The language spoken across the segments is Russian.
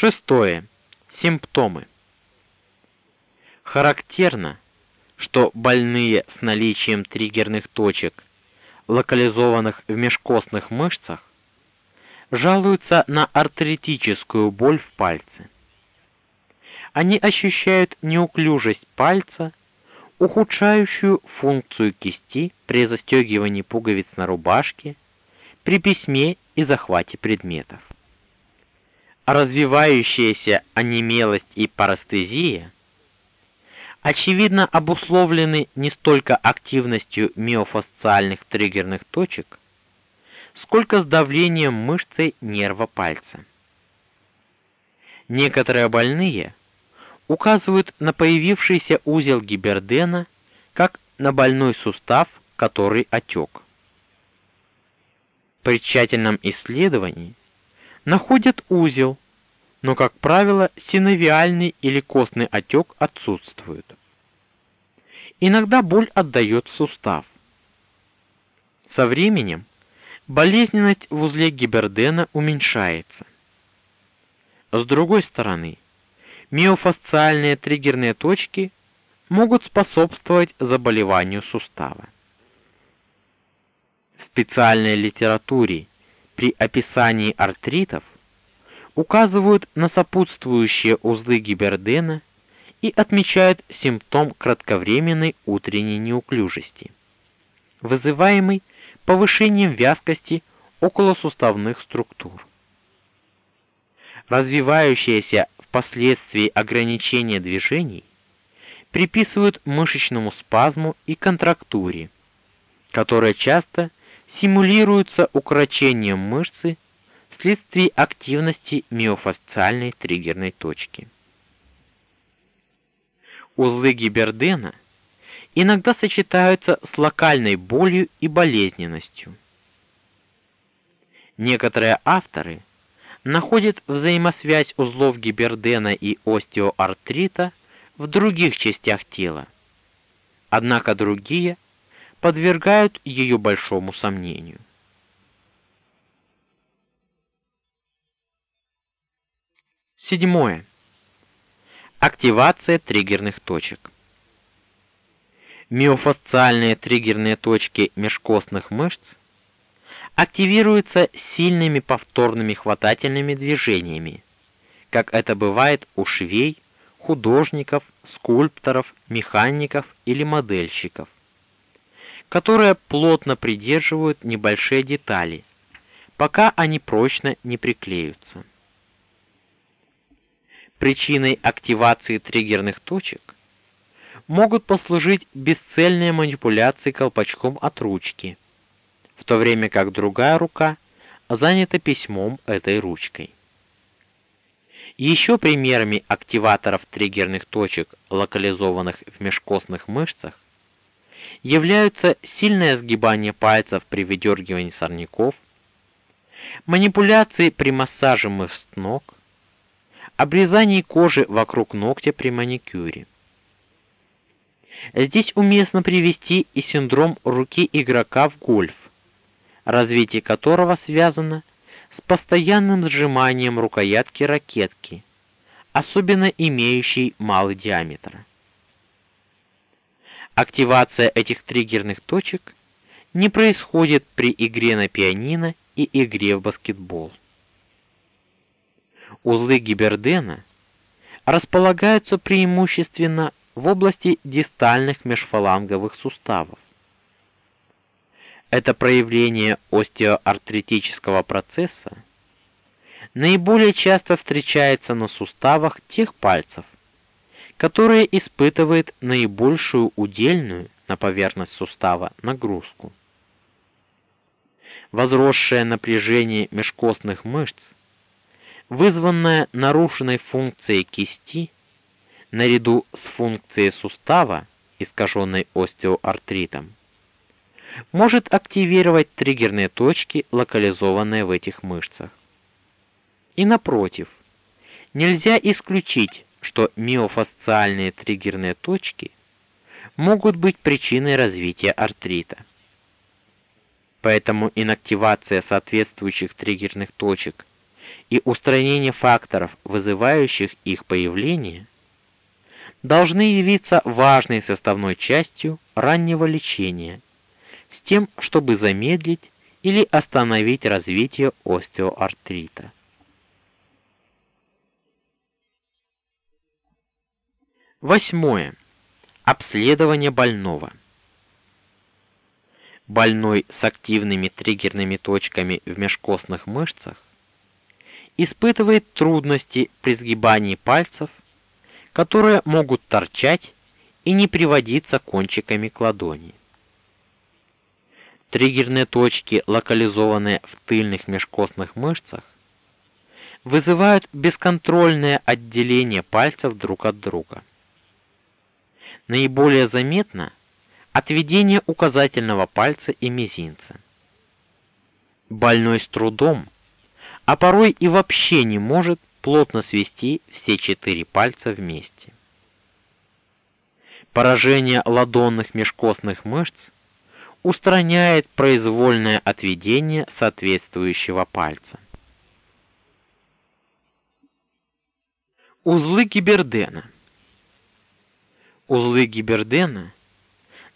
Шестое. Симптомы. Характерно, что больные с наличием триггерных точек, локализованных в межкостных мышцах, жалуются на артритическую боль в пальце. Они ощущают неуклюжесть пальца, ухудшающую функцию кисти при застегивании пуговиц на рубашке, при письме и захвате предметов. Развивающаяся онемелость и парестезия очевидно обусловлены не столько активностью миофасциальных триггерных точек, сколько с давлением мышцы нерва пальца. Некоторые больные указывают на появившийся узел гибердена как на больной сустав, который отек. При тщательном исследовании находят узел, но, как правило, синовиальный или костный отек отсутствует. Иногда боль отдает сустав. Со временем болезненность в узле гибердена уменьшается. С другой стороны, миофасциальные триггерные точки могут способствовать заболеванию сустава. В специальной литературе при описании артритов указывают на сопутствующие узлы гибердена и отмечают симптом кратковременной утренней неуклюжести, вызываемый повышением вязкости околосуставных структур. Развивающееся впоследствии ограничение движений приписывают мышечному спазму и контрактуре, которая часто симулируется укорочением мышцы вследствие активности миофасциальной триггерной точки. Узлы гибердена иногда сочетаются с локальной болью и болезненностью. Некоторые авторы находят взаимосвязь узлов гибердена и остеоартрита в других частях тела. Однако другие подвергают ее большому сомнению. Седьмое. Активация триггерных точек. Миофасциальные триггерные точки межкостных мышц активируются сильными повторными хватательными движениями, как это бывает у швей, художников, скульпторов, механиков или модельщиков, которые плотно придерживают небольшие детали, пока они прочно не приклеются. Причиной активации триггерных точек могут послужить бесцельные манипуляции колпачком от ручки, в то время как другая рука занята письмом этой ручкой. Еще примерами активаторов триггерных точек, локализованных в межкостных мышцах, являются сильное сгибание пальцев при выдергивании сорняков, манипуляции при массаже мышц ног, обрезании кожи вокруг ногтя при маникюре. Здесь уместно привести и синдром руки игрока в гольф, развитие которого связано с постоянным сжиманием рукоятки ракетки, особенно имеющей малый диаметр. Активация этих триггерных точек не происходит при игре на пианино и игре в баскетбол. Узлы гибердена располагаются преимущественно в области дистальных межфаланговых суставов. Это проявление остеоартритического процесса наиболее часто встречается на суставах тех пальцев, которые испытывают наибольшую удельную на поверхность сустава нагрузку. Возросшее напряжение межкостных мышц вызванная нарушенной функцией кисти наряду с функцией сустава, искаженной остеоартритом, может активировать триггерные точки, локализованные в этих мышцах. И напротив, нельзя исключить, что миофасциальные триггерные точки могут быть причиной развития артрита. Поэтому инактивация соответствующих триггерных точек и устранение факторов, вызывающих их появление, должны явиться важной составной частью раннего лечения с тем, чтобы замедлить или остановить развитие остеоартрита. Восьмое. Обследование больного. Больной с активными триггерными точками в межкостных мышцах испытывает трудности при сгибании пальцев, которые могут торчать и не приводиться кончиками к ладони. Триггерные точки, локализованные в тыльных межкостных мышцах, вызывают бесконтрольное отделение пальцев друг от друга. Наиболее заметно отведение указательного пальца и мизинца. Больной с трудом, а порой и вообще не может плотно свести все четыре пальца вместе. Поражение ладонных межкостных мышц устраняет произвольное отведение соответствующего пальца. Узлы Гибердена. Узлы Гибердена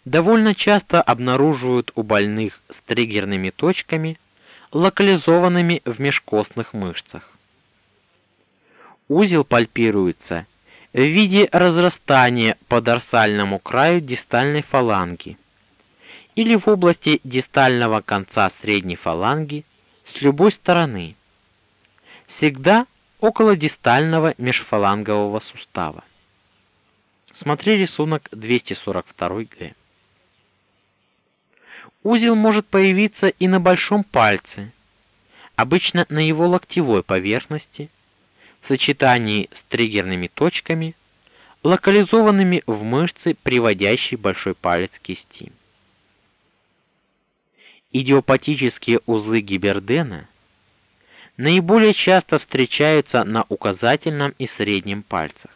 довольно часто обнаруживают у больных с триггерными точками, локализованными в межкостных мышцах. Узел пальпируется в виде разрастания по дорсальному краю дистальной фаланги или в области дистального конца средней фаланги с любой стороны. Всегда около дистального межфалангового сустава. Смотри рисунок 242-г. Узел может появиться и на большом пальце, обычно на его локтевой поверхности, в сочетании с триггерными точками, локализованными в мышце, приводящей большой палец к кисти. Идиопатические узлы Гибердена наиболее часто встречаются на указательном и среднем пальцах.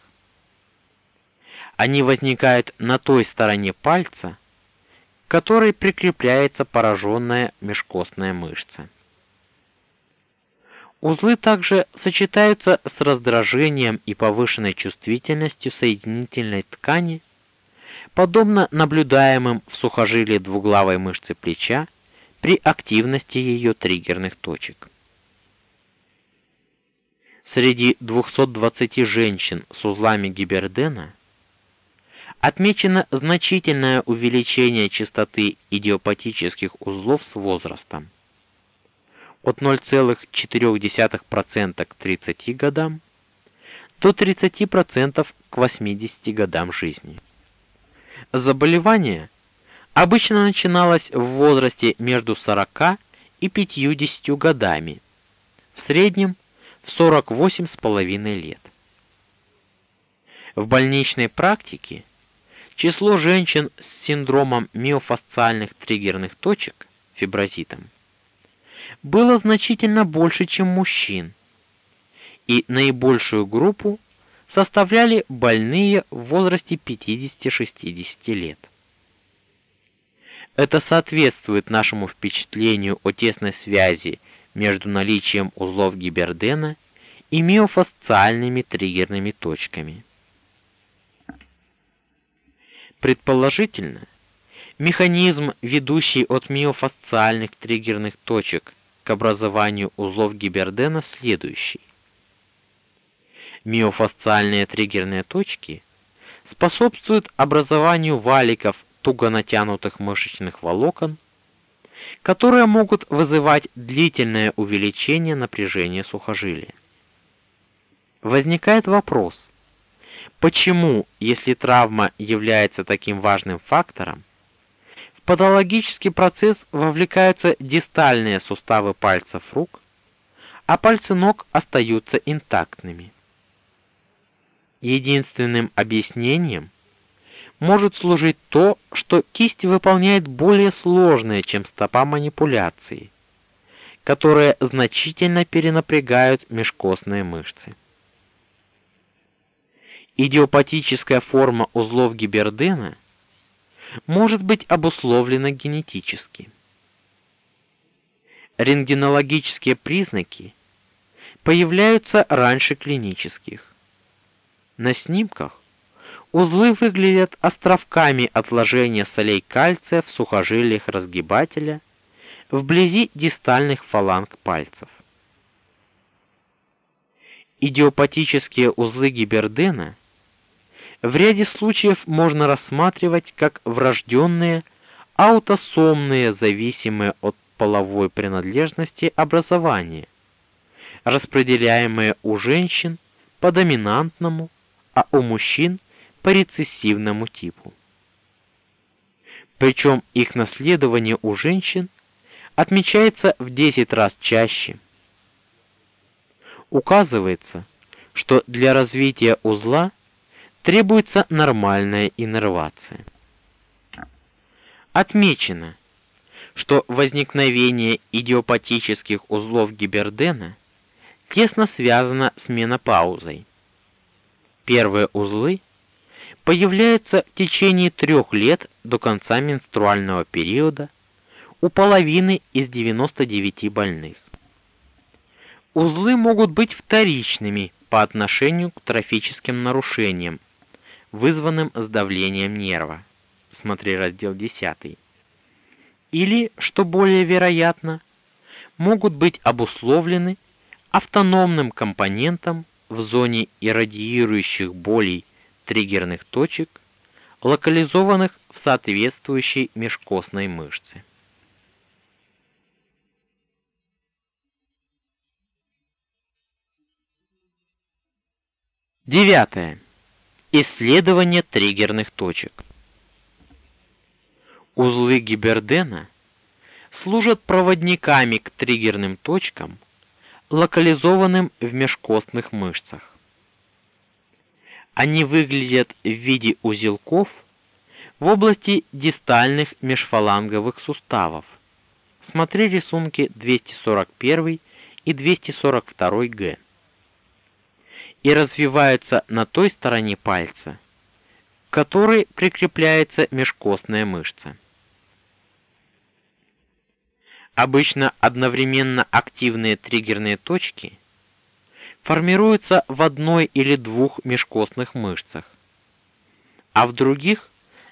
Они возникают на той стороне пальца, к которой прикрепляется пораженная межкостная мышца. Узлы также сочетаются с раздражением и повышенной чувствительностью соединительной ткани, подобно наблюдаемым в сухожилии двуглавой мышцы плеча при активности ее триггерных точек. Среди 220 женщин с узлами Гибердена отмечено значительное увеличение частоты идиопатических узлов с возрастом. От 0,4% к 30 годам до 30% к 80 годам жизни. Заболевание обычно начиналось в возрасте между 40 и 50 годами, в среднем в 48,5 лет. В больничной практике число женщин с синдромом миофасциальных триггерных точек фиброзитом было значительно больше, чем мужчин. И наибольшую группу составляли больные в возрасте 50-60 лет. Это соответствует нашему впечатлению о тесной связи между наличием узлов Гибердена и миофасциальными триггерными точками. Предположительно, механизм, ведущий от миофасциальных триггерных точек к образованию узлов Гибердена, следующий. Миофасциальные триггерные точки способствуют образованию валиков туго натянутых мышечных волокон, которые могут вызывать длительное увеличение напряжения сухожилия. Возникает вопрос: почему, если травма является таким важным фактором, в патологический процесс вовлекаются дистальные суставы пальцев рук, а пальцы ног остаются интактными? Единственным объяснением может служить то, что кисть выполняет более сложные, чем стопа манипуляции, которые значительно перенапрягают межкостные мышцы. Идиопатическая форма узлов Гибердена может быть обусловлена генетически. Рентгенологические признаки появляются раньше клинических. На снимках узлы выглядят островками отложения солей кальция в сухожилиях разгибателя вблизи дистальных фаланг пальцев. Идиопатические узлы гибердена в ряде случаев можно рассматривать как врожденные аутосомные, зависимые от половой принадлежности образования, распределяемые у женщин по доминантному, а у мужчин по рецессивному типу. Причем их наследование у женщин отмечается в 10 раз чаще. Указывается, что для развития узла требуется нормальная иннервация. Отмечено, что возникновение идиопатических узлов гибердена тесно связано с менопаузой. Первые узлы появляются в течение трех лет до конца менструального периода у половины из 99 больных. Узлы могут быть вторичными по отношению к трофическим нарушениям, вызванным сдавлением нерва. Смотри раздел 10. Или, что более вероятно, могут быть обусловлены автономным компонентом в зоне иррадиирующих болей триггерных точек, локализованных в соответствующей межкостной мышце. Девятое. Исследование триггерных точек. Узлы Гибердена служат проводниками к триггерным точкам, локализованным в межкостных мышцах. Они выглядят в виде узелков в области дистальных межфаланговых суставов. Смотри рисунки 241 и 242 Г и развиваются на той стороне пальца, к которой прикрепляется межкостная мышца. Обычно одновременно активные триггерные точки формируются в одной или двух межкостных мышцах, а в других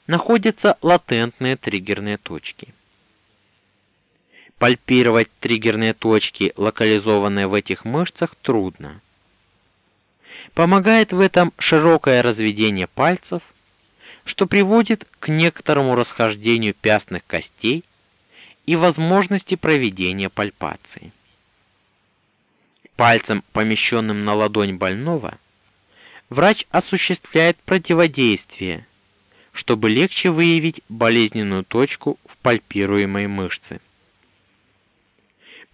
находятся латентные триггерные точки. Пальпировать триггерные точки, локализованные в этих мышцах, трудно. Помогает в этом широкое разведение пальцев, что приводит к некоторому расхождению пястных костей и возможности проведения пальпации. Пальцем, помещенным на ладонь больного, врач осуществляет противодействие, чтобы легче выявить болезненную точку в пальпируемой мышце.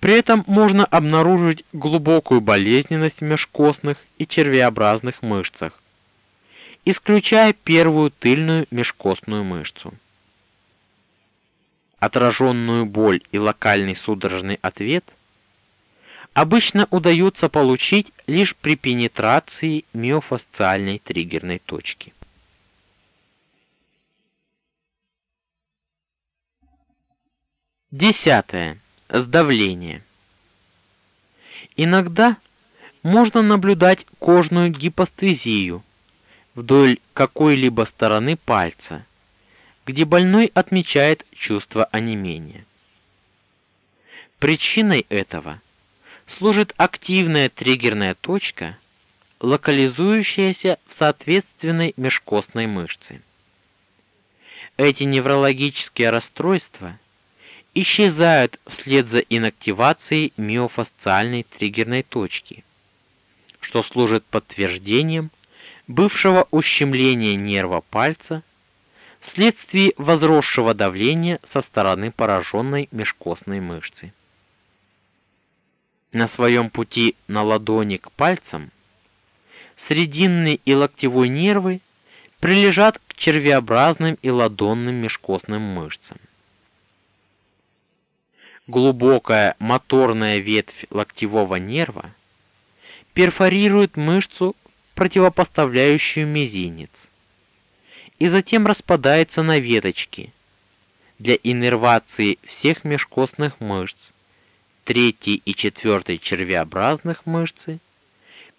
При этом можно обнаружить глубокую болезненность в межкостных и червеобразных мышцах, исключая первую тыльную межкостную мышцу. Отраженную боль и локальный судорожный ответ обычно удается получить лишь при пенетрации миофасциальной триггерной точки. Десятое. Сдавление. Иногда можно наблюдать кожную гипостезию вдоль какой-либо стороны пальца, где больной отмечает чувство онемения. Причиной этого служит активная триггерная точка, локализующаяся в соответственной межкостной мышце. Эти неврологические расстройства исчезают вслед за инактивацией миофасциальной триггерной точки, что служит подтверждением бывшего ущемления нерва пальца вследствие возросшего давления со стороны пораженной межкостной мышцы. На своем пути на ладони к пальцам срединный и локтевой нервы прилежат к червеобразным и ладонным межкостным мышцам глубокая моторная ветвь локтевого нерва перфорирует мышцу, противопоставляющую мизинец, и затем распадается на веточки для иннервации всех межкостных мышц третьей и четвертой червеобразных мышцы,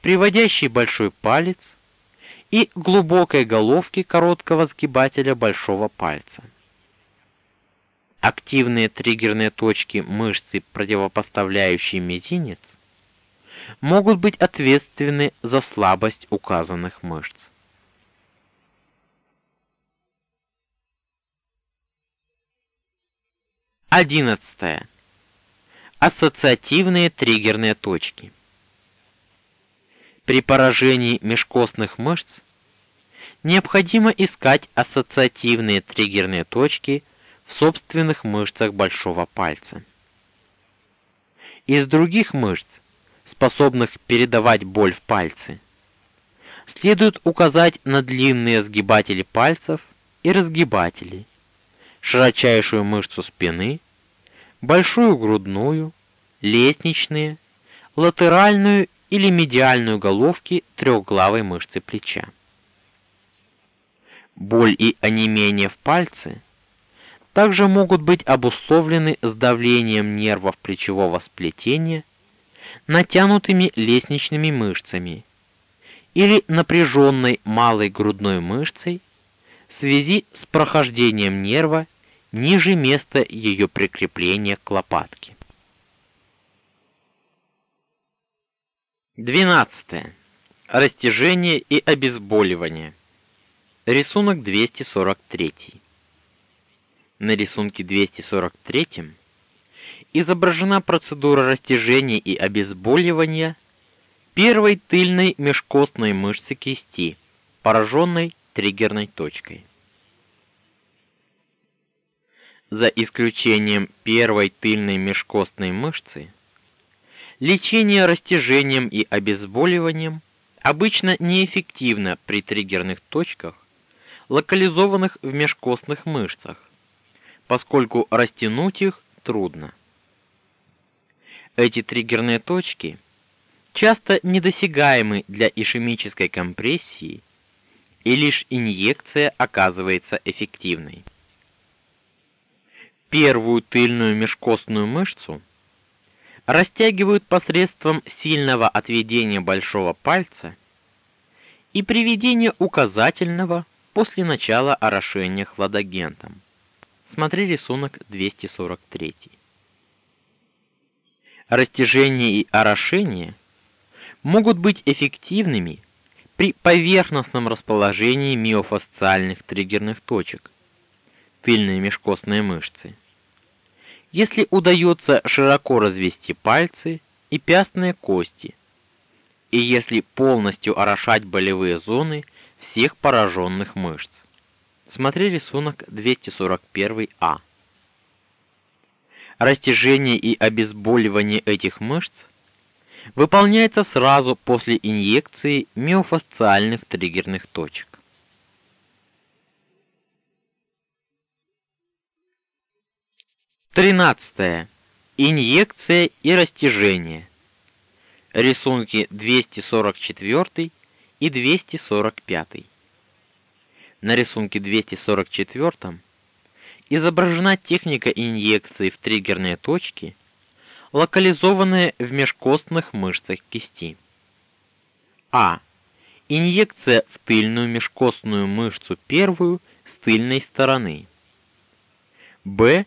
приводящей большой палец и глубокой головки короткого сгибателя большого пальца. Активные триггерные точки мышцы, противопоставляющие мизинец, могут быть ответственны за слабость указанных мышц. Одиннадцатое. Ассоциативные триггерные точки. При поражении межкостных мышц необходимо искать ассоциативные триггерные точки в собственных мышцах большого пальца. Из других мышц, способных передавать боль в пальцы, следует указать на длинные сгибатели пальцев и разгибатели, широчайшую мышцу спины, большую грудную, лестничные, латеральную или медиальную головки трехглавой мышцы плеча. Боль и онемение в пальце также могут быть обусловлены сдавлением нервов плечевого сплетения, натянутыми лестничными мышцами или напряженной малой грудной мышцей в связи с прохождением нерва ниже места ее прикрепления к лопатке. 12. Растяжение и обезболивание. Рисунок 243. На рисунке 243 изображена процедура растяжения и обезболивания первой тыльной межкостной мышцы кисти, пораженной триггерной точкой. За исключением первой тыльной межкостной мышцы, лечение растяжением и обезболиванием обычно неэффективно при триггерных точках, локализованных в межкостных мышцах, поскольку растянуть их трудно. Эти триггерные точки часто недосягаемы для ишемической компрессии, и лишь инъекция оказывается эффективной первую тыльную межкостную мышцу растягивают посредством сильного отведения большого пальца и приведения указательного после начала орошения хладагентом. Смотри рисунок 243. Растяжение и орошение могут быть эффективными при поверхностном расположении миофасциальных триггерных точек тыльной межкостной мышцы если удается широко развести пальцы и пястные кости, и если полностью орошать болевые зоны всех пораженных мышц. Смотри рисунок 241А. Растяжение и обезболивание этих мышц выполняется сразу после инъекции миофасциальных триггерных точек. 13. Инъекция и растяжение. Рисунки 244 и 245. На рисунке 244 изображена техника инъекции в триггерные точки, локализованные в межкостных мышцах кисти. А. Инъекция в тыльную межкостную мышцу первую с тыльной стороны. Б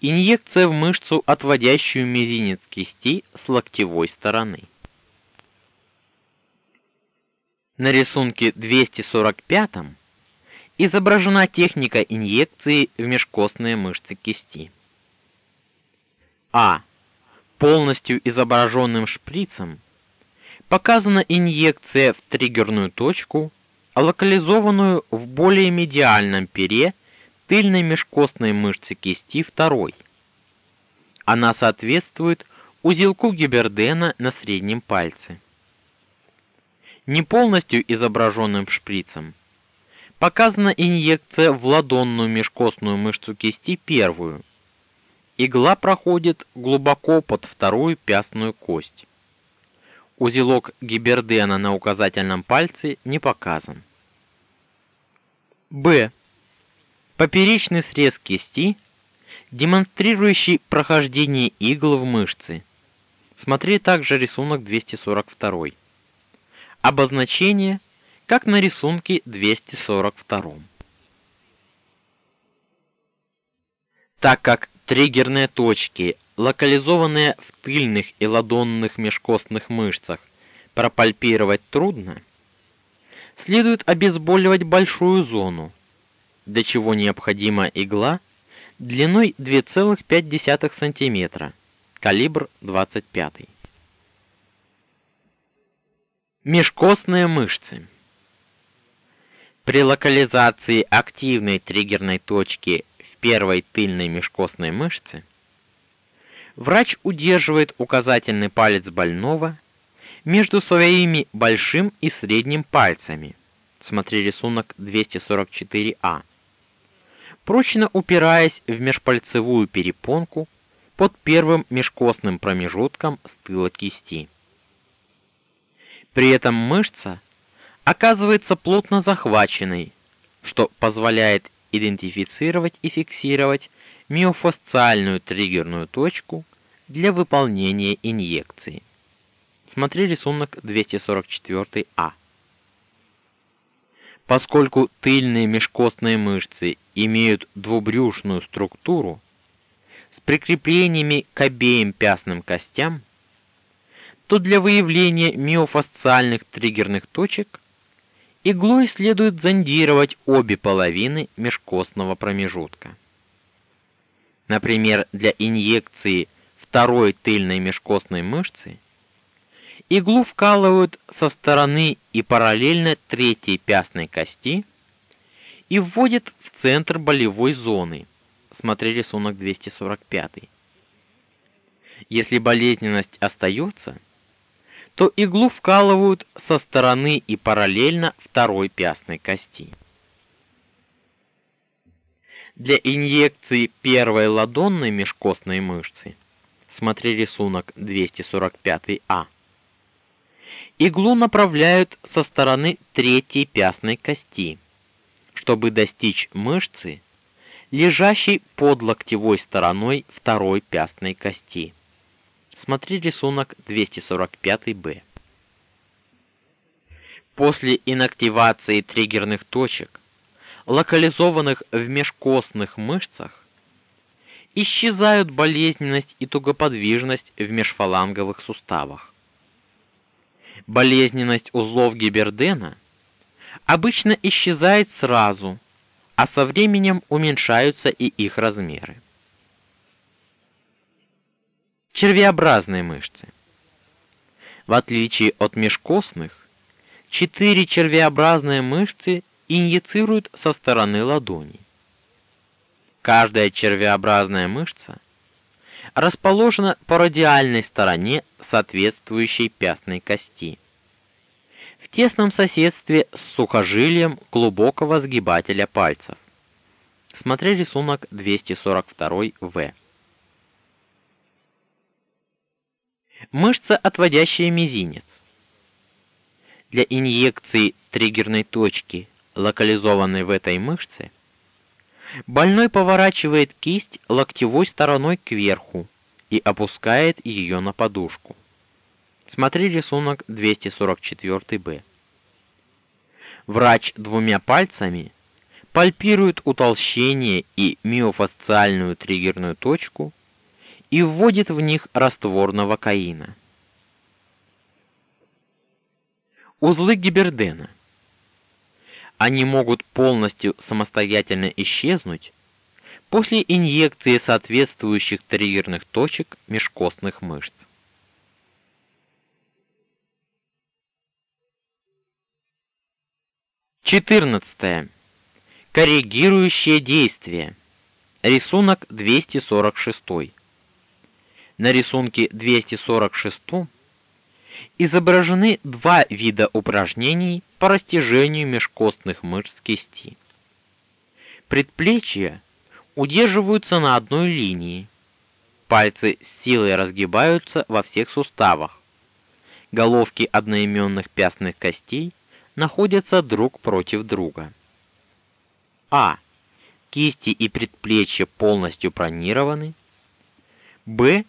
Инъекция в мышцу, отводящую мизинец кисти с локтевой стороны. На рисунке 245 изображена техника инъекции в межкостные мышцы кисти. А. Полностью изображенным шприцем показана инъекция в триггерную точку, локализованную в более медиальном пере тыльной межкостной мышцы кисти второй. Она соответствует узелку гибердена на среднем пальце. Не полностью изображенным шприцем показана инъекция в ладонную межкостную мышцу кисти первую. Игла проходит глубоко под вторую пястную кость. Узелок гибердена на указательном пальце не показан. Б. Поперечный срез кисти, демонстрирующий прохождение игл в мышцы – Смотри также рисунок 242. Обозначение, как на рисунке 242. Так как триггерные точки, локализованные в тыльных и ладонных межкостных мышцах, пропальпировать трудно, следует обезболивать большую зону, для чего необходима игла длиной 2,5 см, калибр 25. Межкостные мышцы. При локализации активной триггерной точки в первой тыльной межкостной мышце врач удерживает указательный палец больного между своими большим и средним пальцами. Смотри рисунок 244А прочно упираясь в межпальцевую перепонку под первым межкостным промежутком с кисти. При этом мышца оказывается плотно захваченной, что позволяет идентифицировать и фиксировать миофасциальную триггерную точку для выполнения инъекции. Смотри рисунок 244А. Поскольку тыльные межкостные мышцы имеют двубрюшную структуру с прикреплениями к обеим пястным костям, то для выявления миофасциальных триггерных точек иглой следует зондировать обе половины межкостного промежутка. Например, для инъекции второй тыльной межкостной мышцы Иглу вкалывают со стороны и параллельно третьей пястной кости и вводят в центр болевой зоны. Смотри рисунок 245. Если болезненность остается, то иглу вкалывают со стороны и параллельно второй пястной кости. Для инъекции первой ладонной межкостной мышцы смотри рисунок 245А Иглу направляют со стороны третьей пястной кости, чтобы достичь мышцы, лежащей под локтевой стороной второй пястной кости. Смотри рисунок 245-Б. После инактивации триггерных точек, локализованных в межкостных мышцах, исчезают болезненность и тугоподвижность в межфаланговых суставах болезненность узлов Гибердена обычно исчезает сразу, а со временем уменьшаются и их размеры. Червеобразные мышцы. В отличие от межкостных, четыре червеобразные мышцы инъецируют со стороны ладони. Каждая червеобразная мышца расположена по радиальной стороне соответствующей пястной кости. В тесном соседстве с сухожилием глубокого сгибателя пальцев. Смотри рисунок 242В. Мышца, отводящая мизинец. Для инъекции триггерной точки, локализованной в этой мышце, больной поворачивает кисть локтевой стороной кверху и опускает ее на подушку. Смотри рисунок 244-Б. Врач двумя пальцами пальпирует утолщение и миофасциальную триггерную точку и вводит в них раствор новокаина. Узлы Гибердена. Они могут полностью самостоятельно исчезнуть после инъекции соответствующих триггерных точек межкостных мышц. Четырнадцатое. Корректирующее действие. Рисунок 246. На рисунке 246 изображены два вида упражнений по растяжению межкостных мышц кисти. Предплечья удерживаются на одной линии. Пальцы с силой разгибаются во всех суставах. Головки одноименных пястных костей находятся друг против друга. А. Кисти и предплечья полностью пронированы. Б.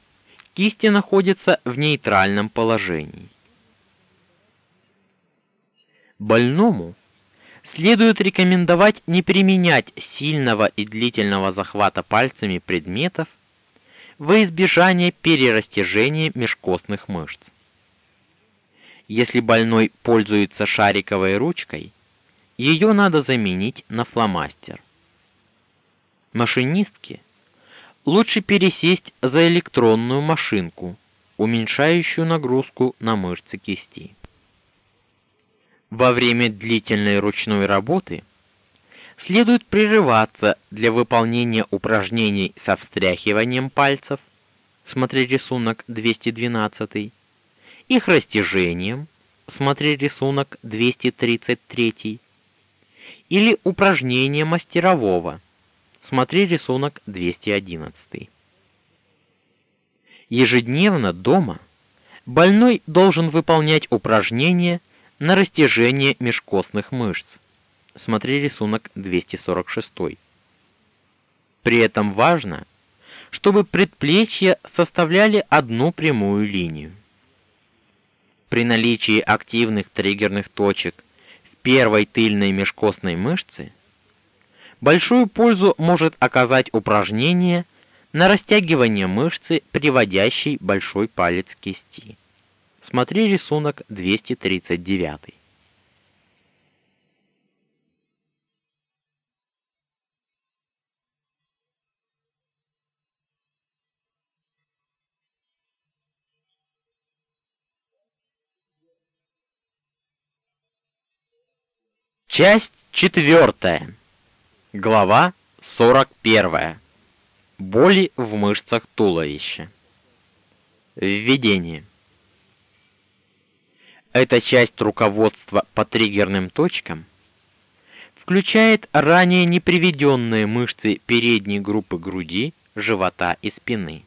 кисти находятся в нейтральном положении. Больному следует рекомендовать не применять сильного и длительного захвата пальцами предметов во избежание перерастяжения межкостных мышц. Если больной пользуется шариковой ручкой, ее надо заменить на фломастер. Машинистке лучше пересесть за электронную машинку, уменьшающую нагрузку на мышцы кисти. Во время длительной ручной работы следует прерываться для выполнения упражнений со встряхиванием пальцев, смотри рисунок 212, их растяжением, смотри рисунок 233, или упражнения мастерового, смотри рисунок 211. Ежедневно дома больной должен выполнять упражнения на растяжение межкостных мышц. Смотри рисунок 246. При этом важно, чтобы предплечья составляли одну прямую линию. При наличии активных триггерных точек в первой тыльной межкостной мышце большую пользу может оказать упражнение на растягивание мышцы, приводящей большой палец к кисти. Смотри рисунок 239. Часть четвертая. Глава 41. Боли в мышцах туловища. Введение. Эта часть руководства по триггерным точкам включает ранее не приведенные мышцы передней группы груди, живота и спины.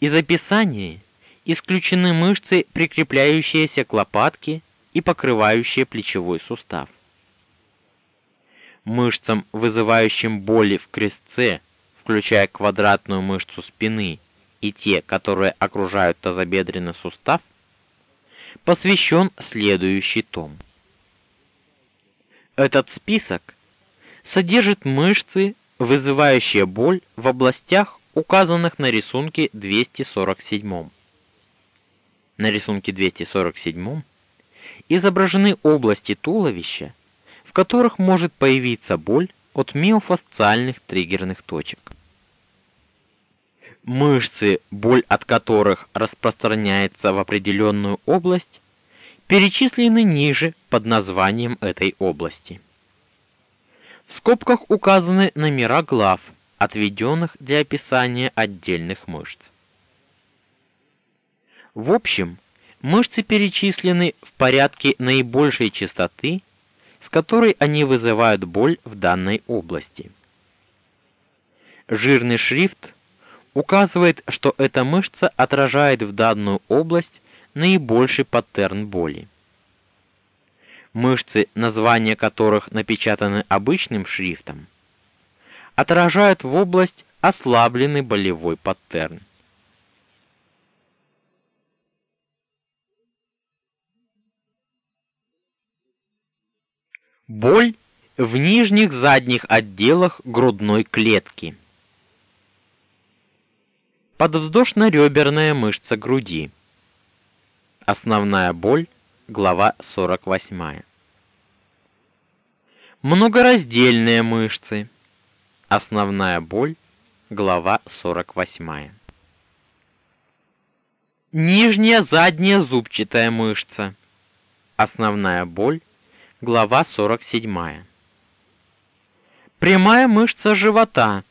Из описания исключены мышцы, прикрепляющиеся к лопатке и покрывающие плечевой сустав. Мышцам, вызывающим боли в крестце, включая квадратную мышцу спины и те, которые окружают тазобедренный сустав, посвящен следующий том. Этот список содержит мышцы, вызывающие боль в областях, указанных на рисунке 247. На рисунке 247 изображены области туловища, в которых может появиться боль от миофасциальных триггерных точек. Мышцы, боль от которых распространяется в определенную область, перечислены ниже под названием этой области. В скобках указаны номера глав, отведенных для описания отдельных мышц. В общем, мышцы перечислены в порядке наибольшей частоты, с которой они вызывают боль в данной области. Жирный шрифт указывает, что эта мышца отражает в данную область наибольший паттерн боли. Мышцы, названия которых напечатаны обычным шрифтом, отражают в область ослабленный болевой паттерн. Боль в нижних задних отделах грудной клетки. Подвздошно-реберная мышца груди. Основная боль, глава 48. Многораздельные мышцы. Основная боль, глава 48. Нижняя задняя зубчатая мышца. Основная боль, глава 47. Прямая мышца живота.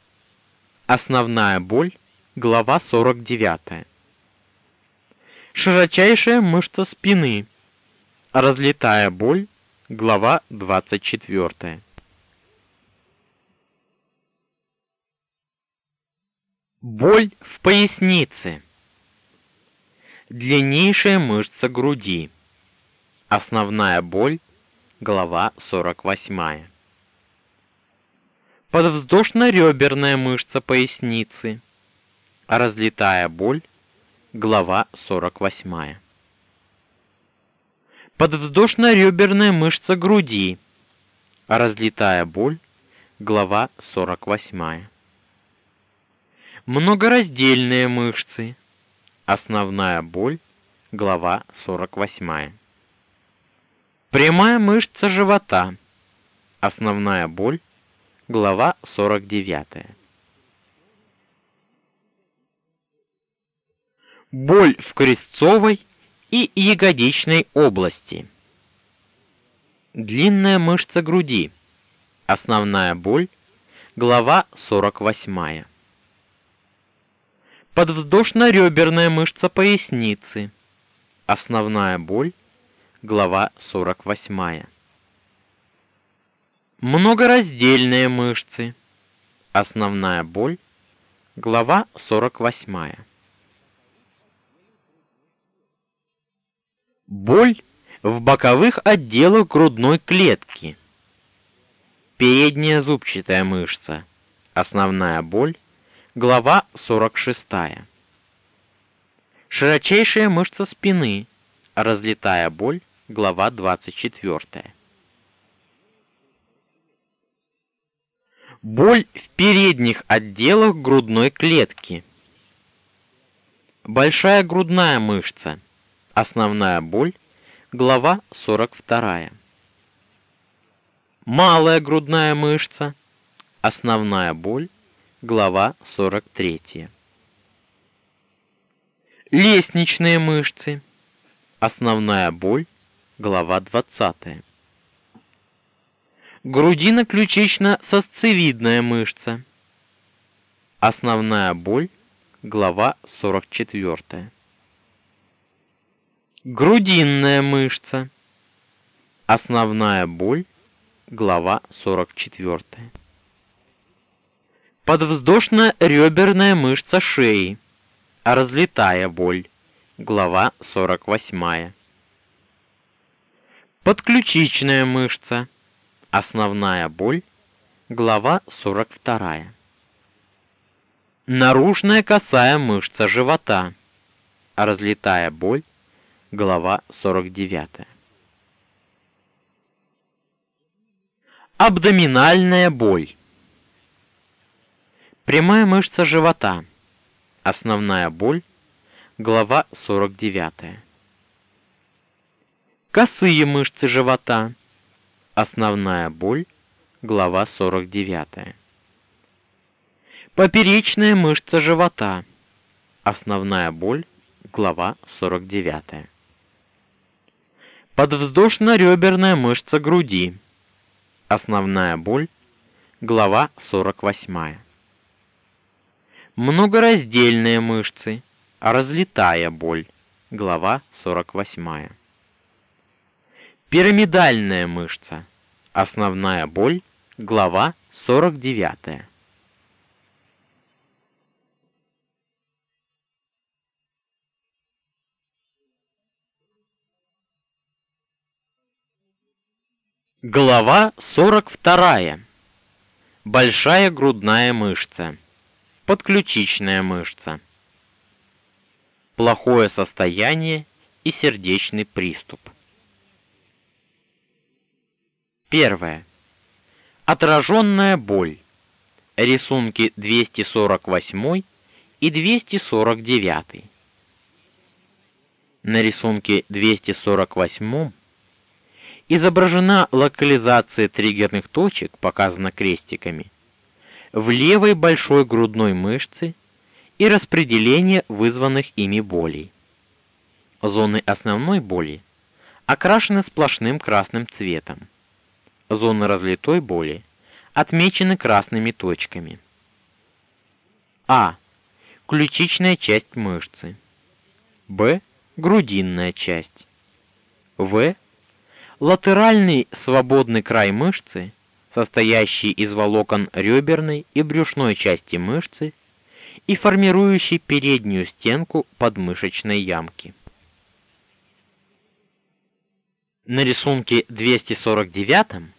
Основная боль, глава 49. Широчайшая мышца спины. Разлетая боль, глава 24. Боль в пояснице. Длиннейшая мышца груди. Основная боль, глава 48. Подвздошно-реберная мышца поясницы Разлетая боль. Глава 48. Подвздошно-реберная мышца груди. Разлетая боль. Глава 48. Многораздельные мышцы. Основная боль. Глава 48. Прямая мышца живота. Основная боль. Глава 49. Боль в крестцовой и ягодичной области. Длинная мышца груди. Основная боль. Глава 48. Подвздошно-реберная мышца поясницы. Основная боль. Глава 48. Многораздельные мышцы. Основная боль. Глава 48. Боль в боковых отделах грудной клетки. Передняя зубчатая мышца. Основная боль. Глава 46. Широчайшая мышца спины. Разлетая боль. Глава 24. Боль в передних отделах грудной клетки. Большая грудная мышца. Основная боль. Глава 42. Малая грудная мышца. Основная боль. Глава 43. Лестничные мышцы. Основная боль. Глава 20. Грудино-ключично-сосцевидная мышца. Основная боль. Глава 44. Грудинная мышца. Основная боль. Глава 44. Подвздошно-реберная мышца шеи. Разлетая боль. Глава 48. Подключичная мышца. Основная боль. Глава 42. Наружная косая мышца живота. Разлетая боль. Глава 49. Абдоминальная боль. Прямая мышца живота. Основная боль. Глава 49. Косые мышцы живота. Основная боль. Глава 49. Поперечная мышца живота. Основная боль. Глава 49. Подвздошно-реберная мышца груди. Основная боль. Глава 48. Многораздельные мышцы. Разлетая боль. Глава 48. Пирамидальная мышца. Основная боль. Глава 49. Глава 42. Большая грудная мышца. Подключичная мышца. Плохое состояние и сердечный приступ. Первое. Отраженная боль. Рисунки 248 и 249. На рисунке 248 изображена локализация триггерных точек, показана крестиками, в левой большой грудной мышце и распределение вызванных ими болей. Зоны основной боли окрашены сплошным красным цветом. Зоны разлитой боли отмечены красными точками. А. Ключичная часть мышцы. Б. Грудинная часть. В. Латеральный свободный край мышцы, состоящий из волокон реберной и брюшной части мышцы и формирующий переднюю стенку подмышечной ямки. На рисунке 249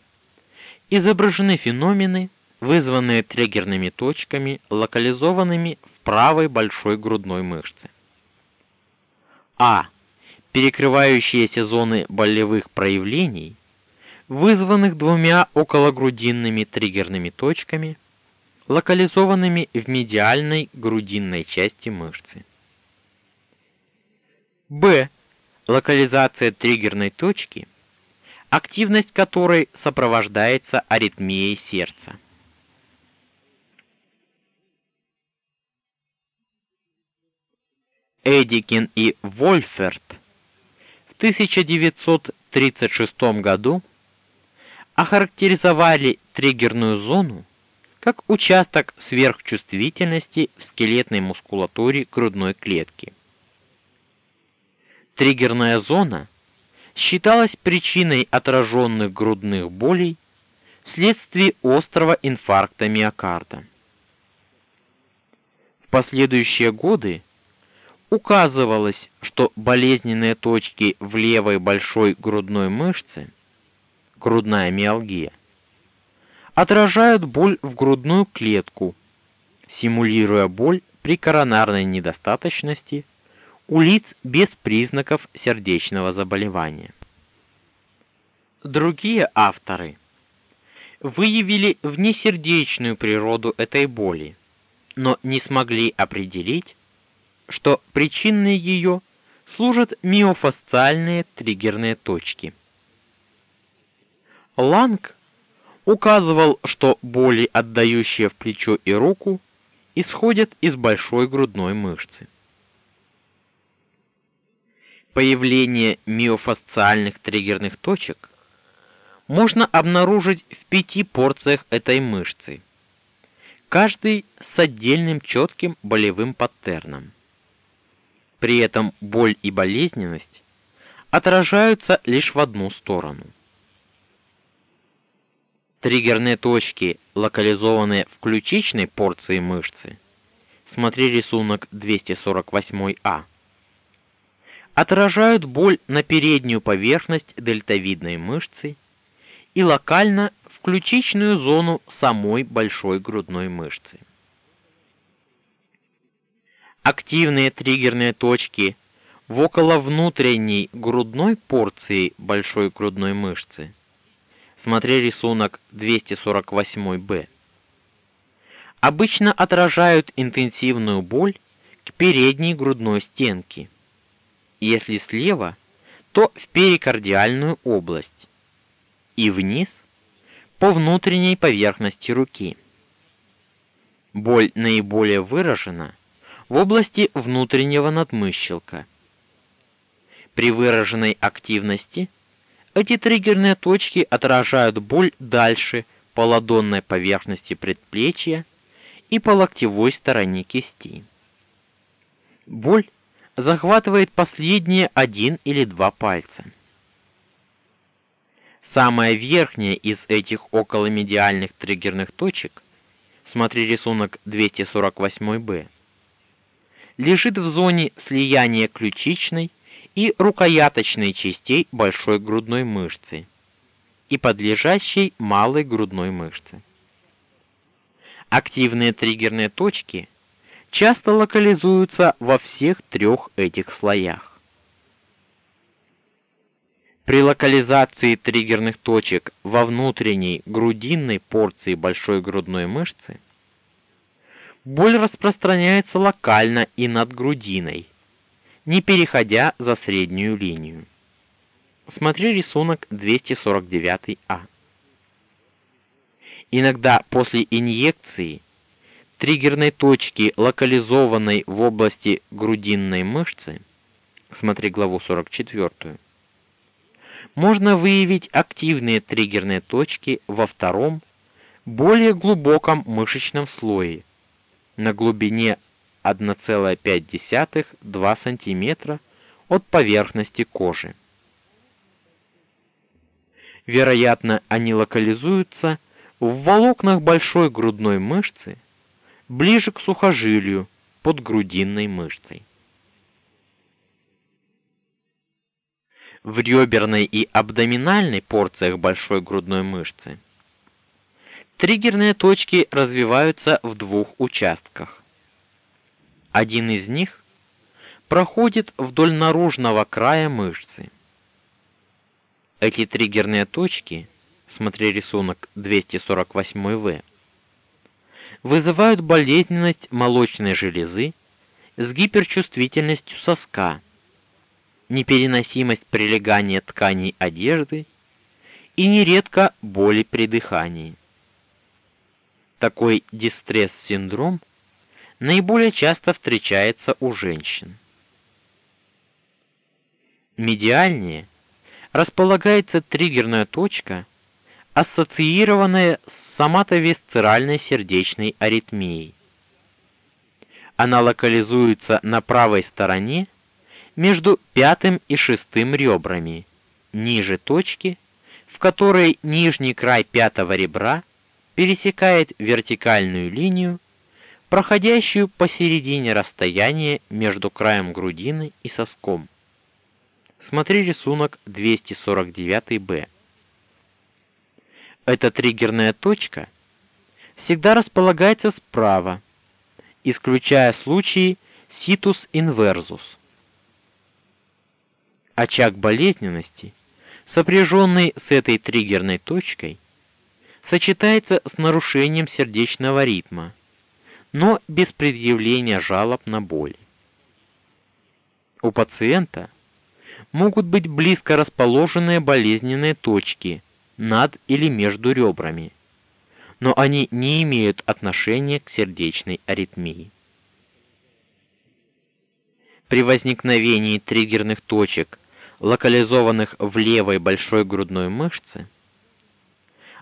изображены феномены, вызванные триггерными точками, локализованными в правой большой грудной мышцы. А. Перекрывающиеся зоны болевых проявлений, вызванных двумя окологрудинными триггерными точками, локализованными в медиальной грудинной части мышцы. Б. Локализация триггерной точки, активность которой сопровождается аритмией сердца. Эдикин и Вольферт в 1936 году охарактеризовали триггерную зону как участок сверхчувствительности в скелетной мускулатуре грудной клетки. Триггерная зона считалась причиной отраженных грудных болей вследствие острого инфаркта миокарда. В последующие годы указывалось, что болезненные точки в левой большой грудной мышце, грудная миалгия, отражают боль в грудную клетку, симулируя боль при коронарной недостаточности у лиц без признаков сердечного заболевания. Другие авторы выявили внесердечную природу этой боли, но не смогли определить, что причиной ее служат миофасциальные триггерные точки. Ланг указывал, что боли, отдающие в плечо и руку, исходят из большой грудной мышцы. Появление миофасциальных триггерных точек можно обнаружить в пяти порциях этой мышцы, каждый с отдельным четким болевым паттерном. При этом боль и болезненность отражаются лишь в одну сторону. Триггерные точки, локализованные в ключичной порции мышцы, смотри рисунок 248А, отражают боль на переднюю поверхность дельтовидной мышцы и локально в ключичную зону самой большой грудной мышцы. Активные триггерные точки в около внутренней грудной порции большой грудной мышцы. Смотри рисунок 248-Б. Обычно отражают интенсивную боль к передней грудной стенке. Если слева, то в перикардиальную область и вниз по внутренней поверхности руки. Боль наиболее выражена в области внутреннего надмыщелка. При выраженной активности эти триггерные точки отражают боль дальше по ладонной поверхности предплечья и по локтевой стороне кисти. Боль захватывает последние один или два пальца. Самая верхняя из этих околомедиальных триггерных точек, смотри рисунок 248-Б, лежит в зоне слияния ключичной и рукояточной частей большой грудной мышцы и подлежащей малой грудной мышцы. Активные триггерные точки часто локализуются во всех трех этих слоях. При локализации триггерных точек во внутренней грудинной порции большой грудной мышцы боль распространяется локально и над грудиной, не переходя за среднюю линию. Смотри рисунок 249А. Иногда после инъекции триггерной точки, локализованной в области грудинной мышцы, смотри главу 44, можно выявить активные триггерные точки во втором, более глубоком мышечном слое, на глубине 1,5-2 см от поверхности кожи. Вероятно, они локализуются в волокнах большой грудной мышцы, ближе к сухожилию под грудинной мышцей. В реберной и абдоминальной порциях большой грудной мышцы Триггерные точки развиваются в двух участках. Один из них проходит вдоль наружного края мышцы. Эти триггерные точки, смотри рисунок 248В, вызывают болезненность молочной железы с гиперчувствительностью соска, непереносимость прилегания тканей одежды и нередко боли при дыхании. Такой дистресс-синдром наиболее часто встречается у женщин. Медиальнее располагается триггерная точка, ассоциированная с соматовисцеральной сердечной аритмией. Она локализуется на правой стороне между пятым и шестым ребрами, ниже точки, в которой нижний край пятого ребра пересекает вертикальную линию, проходящую посередине расстояния между краем грудины и соском. Смотри рисунок 249-Б. Эта триггерная точка всегда располагается справа, исключая случаи ситус инверсус. Очаг болезненности, сопряженный с этой триггерной точкой, сочетается с нарушением сердечного ритма, но без предъявления жалоб на боль. У пациента могут быть близко расположенные болезненные точки над или между ребрами, но они не имеют отношения к сердечной аритмии. При возникновении триггерных точек, локализованных в левой большой грудной мышце,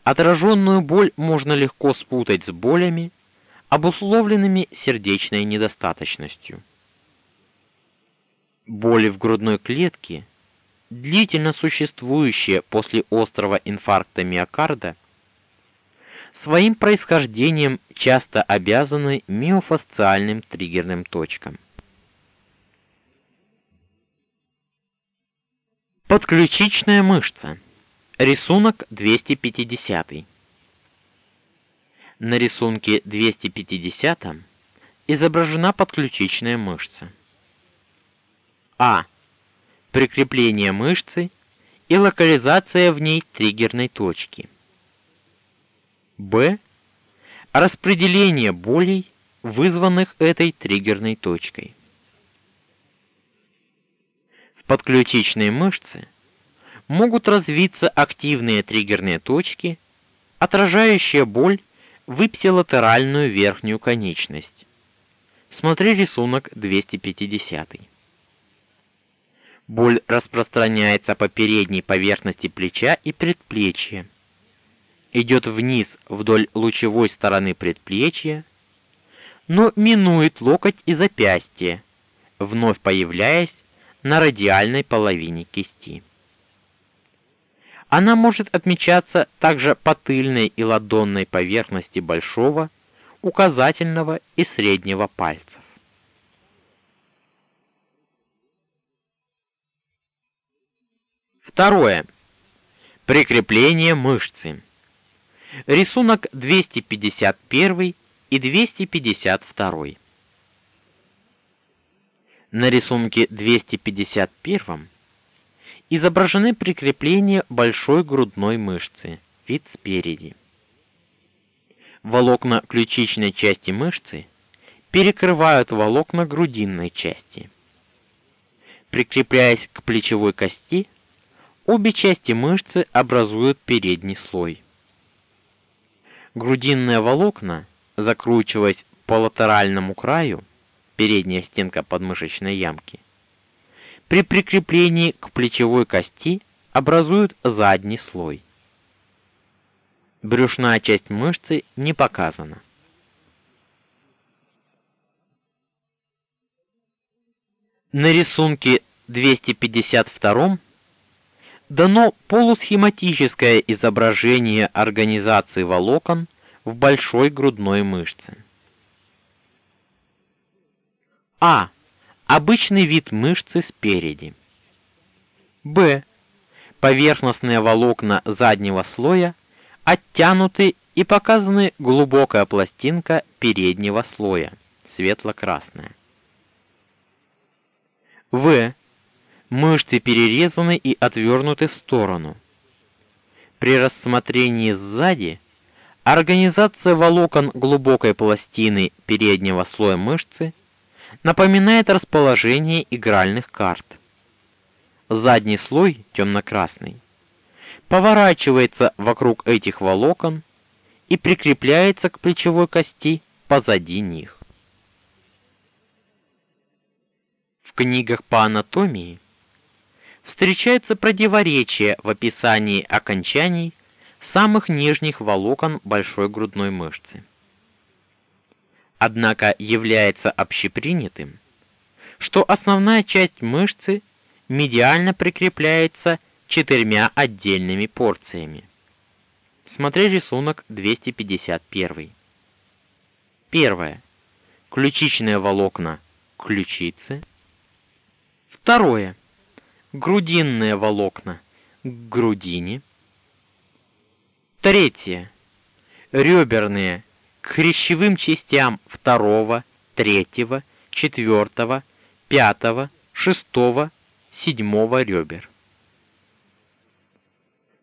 отраженную боль можно легко спутать с болями, обусловленными сердечной недостаточностью. Боли в грудной клетке, длительно существующие после острого инфаркта миокарда, своим происхождением часто обязаны миофасциальным триггерным точкам. Подключичная мышца. Рисунок 250. На рисунке 250 изображена подключичная мышца. А. Прикрепление мышцы и локализация в ней триггерной точки. Б. Распределение болей, вызванных этой триггерной точкой. В подключичной мышце могут развиться активные триггерные точки, отражающие боль в ипсилатеральную верхнюю конечность. Смотри рисунок 250. Боль распространяется по передней поверхности плеча и предплечья. Идет вниз вдоль лучевой стороны предплечья, но минует локоть и запястье, вновь появляясь на радиальной половине кисти. Она может отмечаться также по тыльной и ладонной поверхности большого, указательного и среднего пальцев. Второе. Прикрепление мышцы. Рисунок 251 и 252. На рисунке 251 изображены прикрепления большой грудной мышцы, вид спереди. Волокна ключичной части мышцы перекрывают волокна грудинной части. Прикрепляясь к плечевой кости, Обе части мышцы образуют передний слой. Грудинные волокна, закручиваясь по латеральному краю, передняя стенка подмышечной ямки, при прикреплении к плечевой кости образуют задний слой. Брюшная часть мышцы не показана. На рисунке 252 дано полусхематическое изображение организации волокон в большой грудной мышце. А. Обычный вид мышцы спереди. Б. Поверхностные волокна заднего слоя оттянуты и показаны глубокая пластинка переднего слоя, светло-красная. В. Мышцы перерезаны и отвернуты в сторону. При рассмотрении сзади организация волокон глубокой пластины переднего слоя мышцы напоминает расположение игральных карт. Задний слой темно-красный поворачивается вокруг этих волокон и прикрепляется к плечевой кости позади них. В книгах по анатомии встречается противоречие в описании окончаний самых нижних волокон большой грудной мышцы. Однако является общепринятым, что основная часть мышцы медиально прикрепляется четырьмя отдельными порциями. Смотри рисунок 251. Первое. Ключичные волокна ключицы. Второе. Грудинные волокна к грудине. Третье. Реберные к хрящевым частям второго, третьего, четвертого, пятого, шестого, седьмого ребер.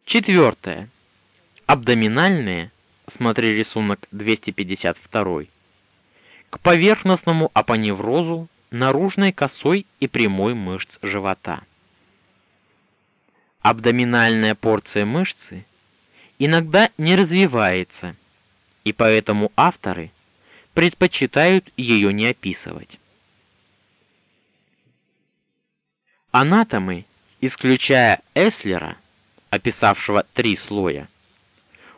Четвертое. Абдоминальные, смотри рисунок 252, к поверхностному апоневрозу наружной косой и прямой мышц живота. Абдоминальная порция мышцы иногда не развивается, и поэтому авторы предпочитают ее не описывать. Анатомы, исключая Эслера, описавшего три слоя,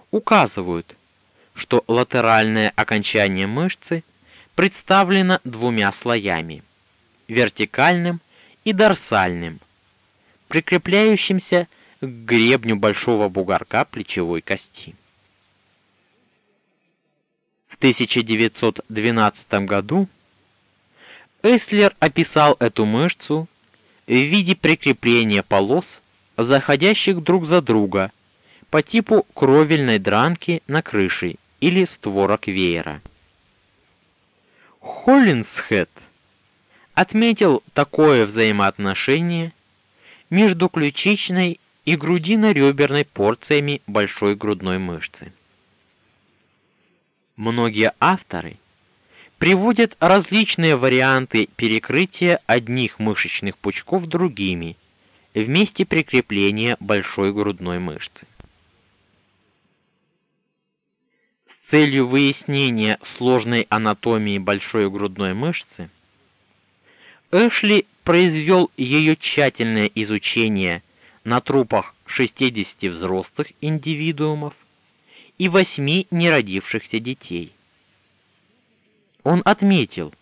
указывают, что латеральное окончание мышцы представлено двумя слоями: вертикальным и дорсальным, прикрепляющимся к гребню большого бугорка плечевой кости. В 1912 году Эслер описал эту мышцу в виде прикрепления полос заходящих друг за друга по типу кровельной дранки на крыше или створок веера. Холлинсхед отметил такое взаимоотношение между ключичной и грудино-реберной порциями большой грудной мышцы. Многие авторы приводят различные варианты перекрытия одних мышечных пучков другими – в месте прикрепления большой грудной мышцы. С целью выяснения сложной анатомии большой грудной мышцы Эшли произвел ее тщательное изучение на трупах 60 взрослых индивидуумов и 8 неродившихся детей. Он отметил,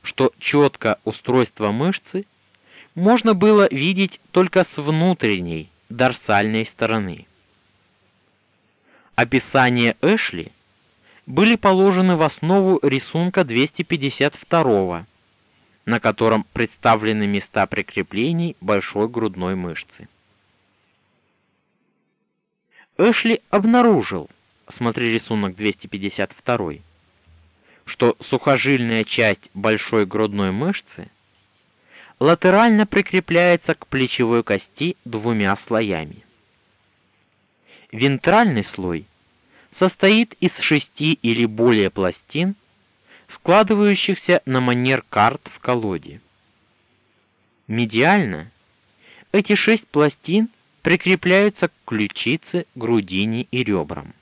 что четко устройство мышцы – можно было видеть только с внутренней дорсальной стороны. Описания Эшли были положены в основу рисунка 252, на котором представлены места прикреплений большой грудной мышцы. Эшли обнаружил, смотри рисунок 252, что сухожильная часть большой грудной мышцы латерально прикрепляется к плечевой кости двумя слоями. Вентральный слой состоит из шести или более пластин, складывающихся на манер карт в колоде. Медиально эти шесть пластин прикрепляются к ключице, грудине и ребрам.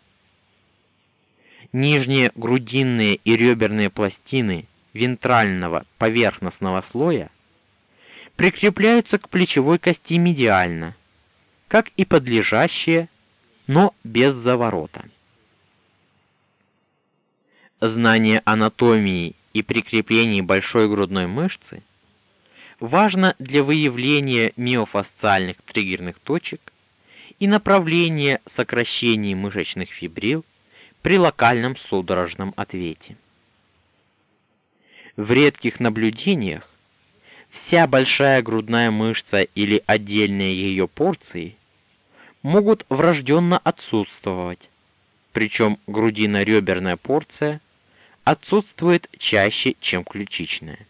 Нижние грудинные и реберные пластины вентрального поверхностного слоя прикрепляются к плечевой кости медиально, как и подлежащие, но без заворота. Знание анатомии и прикреплений большой грудной мышцы важно для выявления миофасциальных триггерных точек и направления сокращений мышечных фибрил при локальном судорожном ответе. В редких наблюдениях вся большая грудная мышца или отдельные ее порции могут врожденно отсутствовать. Причем грудино-реберная порция отсутствует чаще, чем ключичная.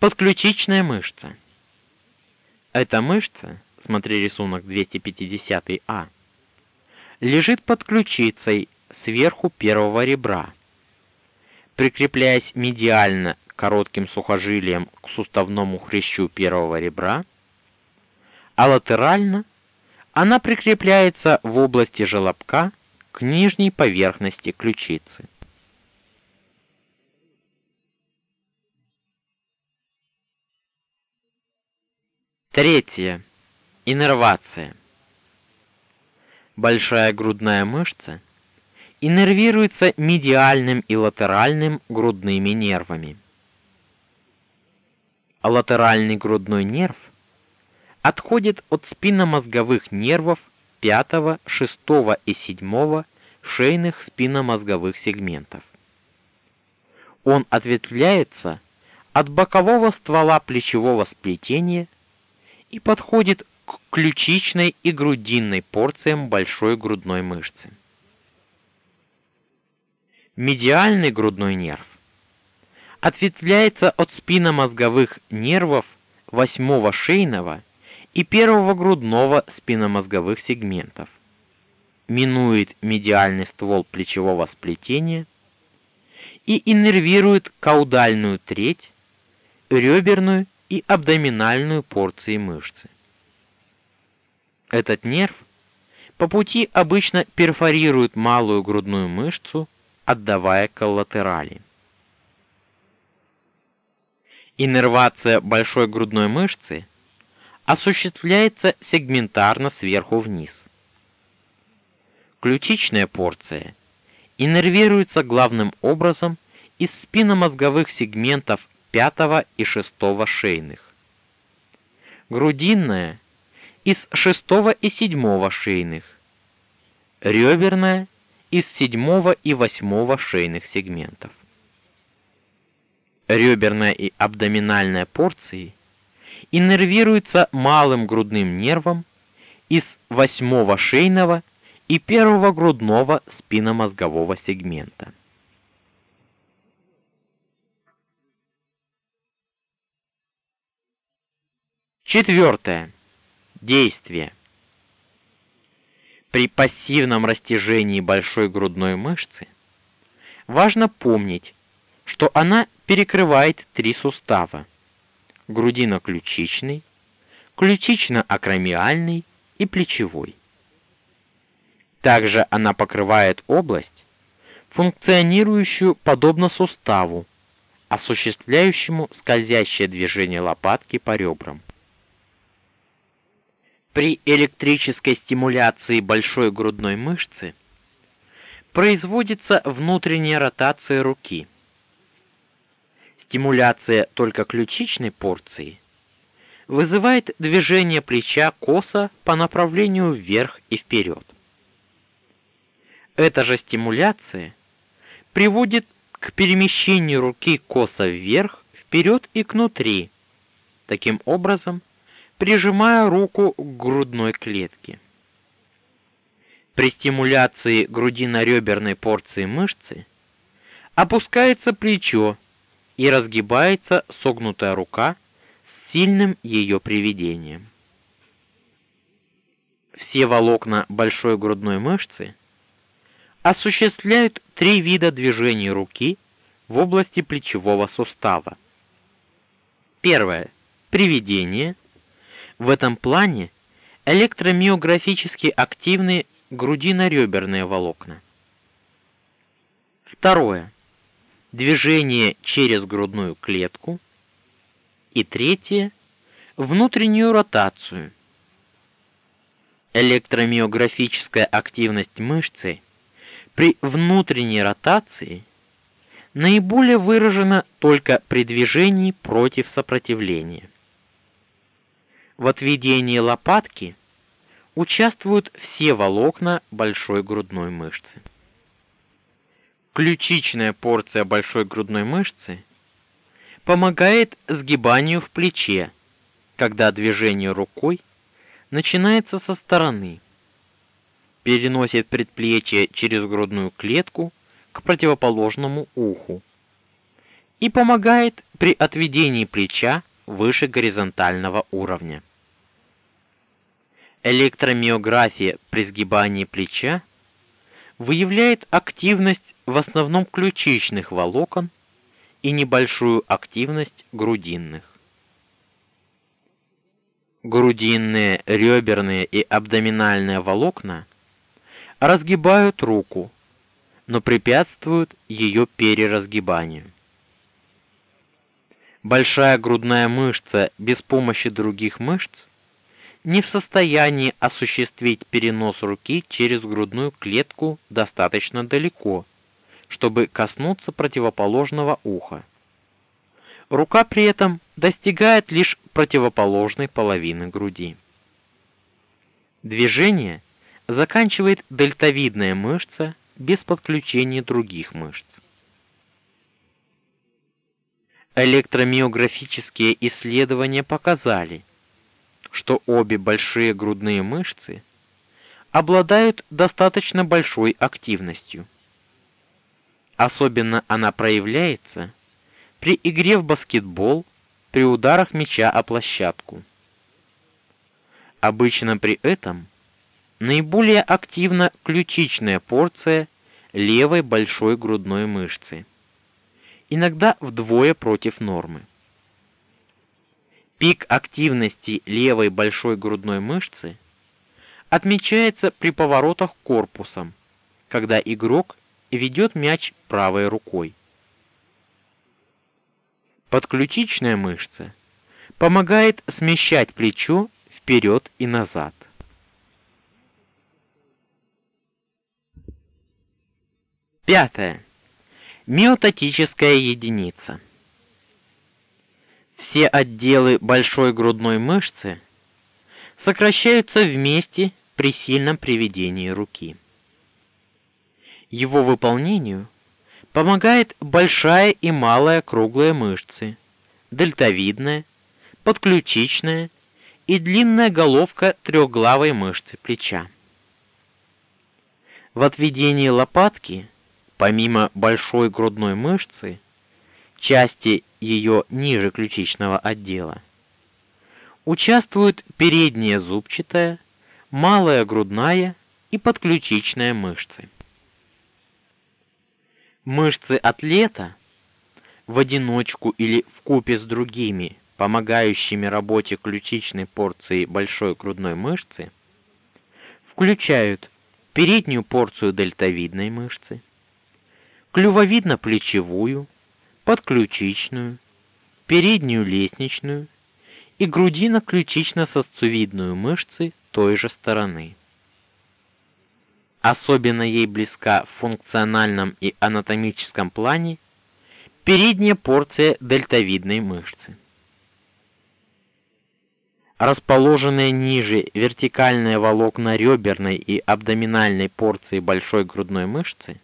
Подключичная мышца. Эта мышца, смотри рисунок 250А, лежит под ключицей сверху первого ребра. Прикрепляясь медиально коротким сухожилием к суставному хрящу первого ребра, а латерально она прикрепляется в области желобка к нижней поверхности ключицы. Третье. Иннервация. Большая грудная мышца иннервируется медиальным и латеральным грудными нервами. А латеральный грудной нерв отходит от спинномозговых нервов 5, 6 и 7 шейных спинномозговых сегментов. Он ответвляется от бокового ствола плечевого сплетения и подходит к ключичной и грудинной порциям большой грудной мышцы. Медиальный грудной нерв ответвляется от спинномозговых нервов восьмого шейного и первого грудного спинномозговых сегментов. Минует медиальный ствол плечевого сплетения и иннервирует каудальную треть, реберную и абдоминальную порции мышцы. Этот нерв по пути обычно перфорирует малую грудную мышцу, отдавая коллатерали. Иннервация большой грудной мышцы осуществляется сегментарно сверху вниз. Ключичная порция иннервируется главным образом из спинномозговых сегментов пятого и шестого шейных. Грудинная из шестого и седьмого шейных. Реберная из седьмого и восьмого шейных сегментов. Реберная и абдоминальная порции иннервируются малым грудным нервом из восьмого шейного и первого грудного спинномозгового сегмента. Четвертое. Действие. При пассивном растяжении большой грудной мышцы важно помнить, что она перекрывает три сустава: грудино-ключичный, ключично-акромиальный и плечевой. Также она покрывает область, функционирующую подобно суставу, осуществляющему скользящее движение лопатки по ребрам. При электрической стимуляции большой грудной мышцы производится внутренняя ротация руки. Стимуляция только ключичной порции вызывает движение плеча косо по направлению вверх и вперед. Эта же стимуляция приводит к перемещению руки косо вверх, вперед и кнутри. Таким образом, прижимая руку к грудной клетке. При стимуляции грудино-реберной порции мышцы опускается плечо и разгибается согнутая рука с сильным ее приведением. Все волокна большой грудной мышцы осуществляют три вида движений руки в области плечевого сустава. Первое приведение, в этом плане электромиографически активны грудино-реберные волокна. Второе. Движение через грудную клетку. И третье внутреннюю ротацию. Электромиографическая активность мышцы при внутренней ротации наиболее выражена только при движении против сопротивления. В отведении лопатки участвуют все волокна большой грудной мышцы. Ключичная порция большой грудной мышцы помогает сгибанию в плече, когда движение рукой начинается со стороны. Переносит предплечье через грудную клетку к противоположному уху. и помогает при отведении плеча выше горизонтального уровня. Электромиография при сгибании плеча выявляет активность в основном ключичных волокон и небольшую активность грудинных. Грудинные, реберные и абдоминальные волокна разгибают руку, но препятствуют ее переразгибанию. Большая грудная мышца без помощи других мышц не в состоянии осуществить перенос руки через грудную клетку достаточно далеко, чтобы коснуться противоположного уха. Рука при этом достигает лишь противоположной половины груди. Движение заканчивает дельтовидная мышца без подключения других мышц. Электромиографические исследования показали, что обе большие грудные мышцы обладают достаточно большой активностью. Особенно она проявляется при игре в баскетбол, при ударах мяча о площадку. Обычно при этом наиболее активна ключичная порция левой большой грудной мышцы. Иногда вдвое против нормы. Пик активности левой большой грудной мышцы отмечается при поворотах корпусом, когда игрок ведет мяч правой рукой. Подключичная мышца помогает смещать плечо вперед и назад. Пятое. Миотатическая единица. Все отделы большой грудной мышцы сокращаются вместе при сильном приведении руки. Его выполнению помогает большая и малая круглые мышцы, дельтовидная, подключичная и длинная головка трехглавой мышцы плеча. В отведении лопатки, помимо большой грудной мышцы, части ее ниже ключичного отдела, участвуют передняя зубчатая, малая грудная и подключичная мышцы. Мышцы атлета в одиночку или в купе с другими, помогающими работе ключичной порции большой грудной мышцы, включают переднюю порцию дельтовидной мышцы, клювовидно-плечевую, подключичную, переднюю лестничную и грудино-ключично-сосцевидную мышцы той же стороны. Особенно ей близка в функциональном и анатомическом плане передняя порция дельтовидной мышцы. Расположенные ниже вертикальные волокна реберной и абдоминальной порции большой грудной мышцы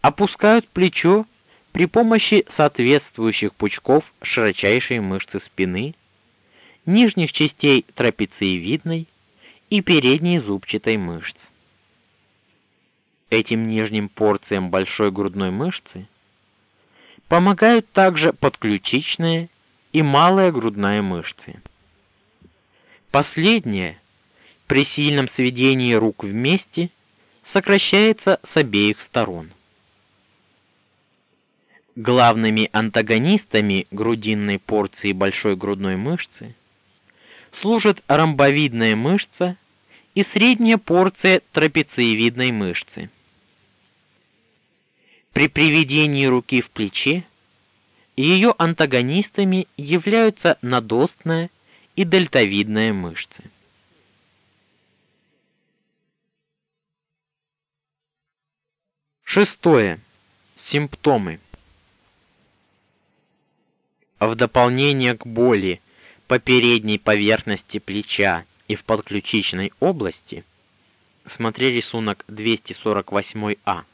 опускают плечо при помощи соответствующих пучков широчайшей мышцы спины, нижних частей трапециевидной и передней зубчатой мышц. Этим нижним порциям большой грудной мышцы помогают также подключичная и малая грудная мышцы. Последняя при сильном сведении рук вместе сокращается с обеих сторон. Главными антагонистами грудинной порции большой грудной мышцы служат ромбовидная мышца и средняя порция трапециевидной мышцы. При приведении руки в плече ее антагонистами являются надостная и дельтовидная мышцы. Шестое. Симптомы. В дополнение к боли по передней поверхности плеча и в подключичной области, смотри рисунок 248А.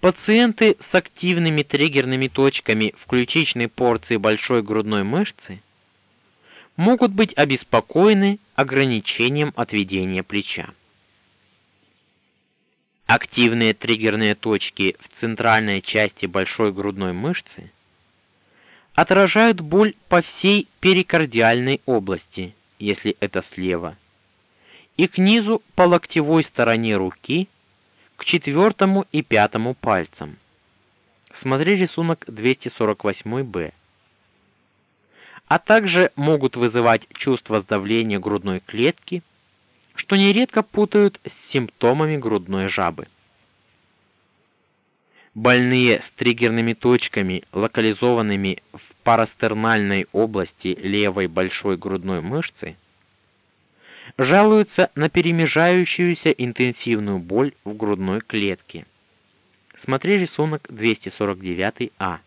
Пациенты с активными триггерными точками в ключичной порции большой грудной мышцы могут быть обеспокоены ограничением отведения плеча. Активные триггерные точки в центральной части большой грудной мышцы отражают боль по всей перикардиальной области, если это слева, и к низу по локтевой стороне руки, к четвертому и пятому пальцам. Смотри рисунок 248-б. А также могут вызывать чувство сдавления грудной клетки, что нередко путают с симптомами грудной жабы. Больные с триггерными точками, локализованными в парастернальной области левой большой грудной мышцы, жалуются на перемежающуюся интенсивную боль в грудной клетке. Смотри рисунок 249А,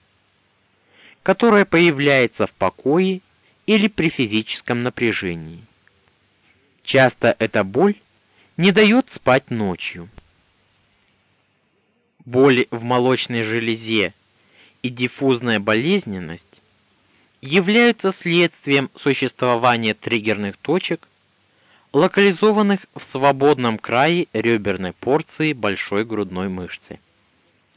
которая появляется в покое или при физическом напряжении. Часто эта боль не дает спать ночью. Боли в молочной железе и диффузная болезненность являются следствием существования триггерных точек, локализованных в свободном крае реберной порции большой грудной мышцы.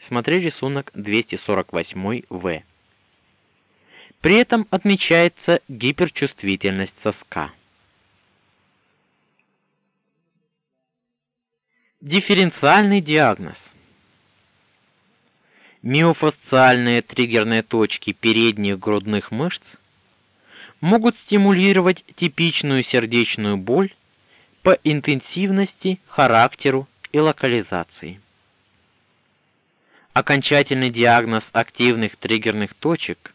Смотри рисунок 248В. При этом отмечается гиперчувствительность соска. Дифференциальный диагноз Миофасциальные триггерные точки передних грудных мышц могут стимулировать типичную сердечную боль по интенсивности, характеру и локализации. Окончательный диагноз активных триггерных точек,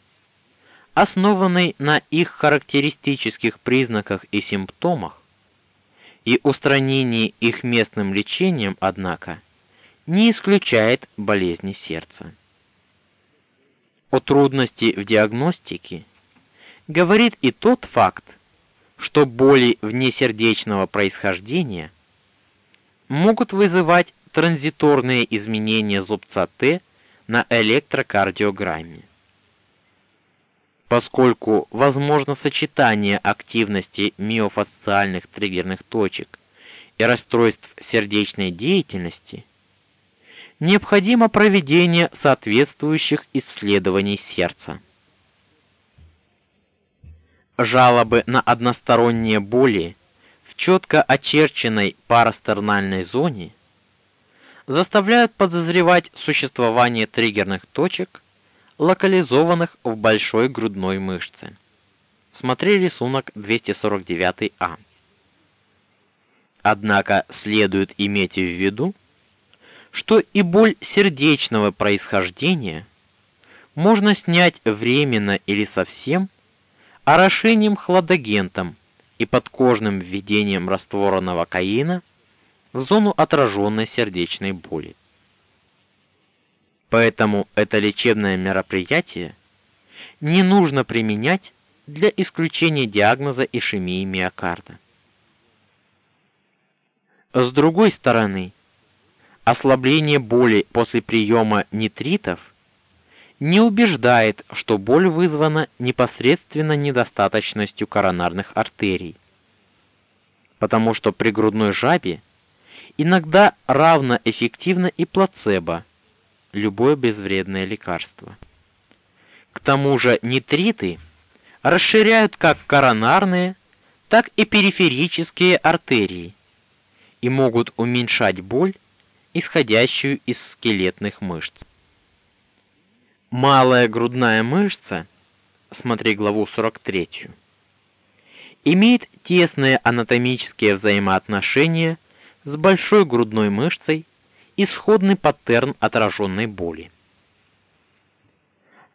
основанный на их характеристических признаках и симптомах и устранении их местным лечением, однако, не исключает болезни сердца о трудности в диагностике говорит и тот факт, что боли внесердечного происхождения могут вызывать транзиторные изменения зубца Т на электрокардиограмме. Поскольку возможно сочетание активности миофасциальных триггерных точек и расстройств сердечной деятельности, необходимо проведение соответствующих исследований сердца. Жалобы на односторонние боли в четко очерченной парастернальной зоне заставляют подозревать существование триггерных точек, локализованных в большой грудной мышце. Смотри рисунок 249А. Однако следует иметь в виду, что и боль сердечного происхождения можно снять временно или совсем орошением хладагентом и подкожным введением раствора новокаина в зону отраженной сердечной боли. Поэтому это лечебное мероприятие не нужно применять для исключения диагноза ишемии миокарда. С другой стороны, ослабление боли после приема нитритов не убеждает, что боль вызвана непосредственно недостаточностью коронарных артерий. Потому что при грудной жабе иногда равно эффективно и плацебо, любое безвредное лекарство. К тому же нитриты расширяют как коронарные, так и периферические артерии и могут уменьшать боль исходящую из скелетных мышц. Малая грудная мышца, смотри главу 43, имеет тесные анатомические взаимоотношения с большой грудной мышцей и сходный паттерн отраженной боли.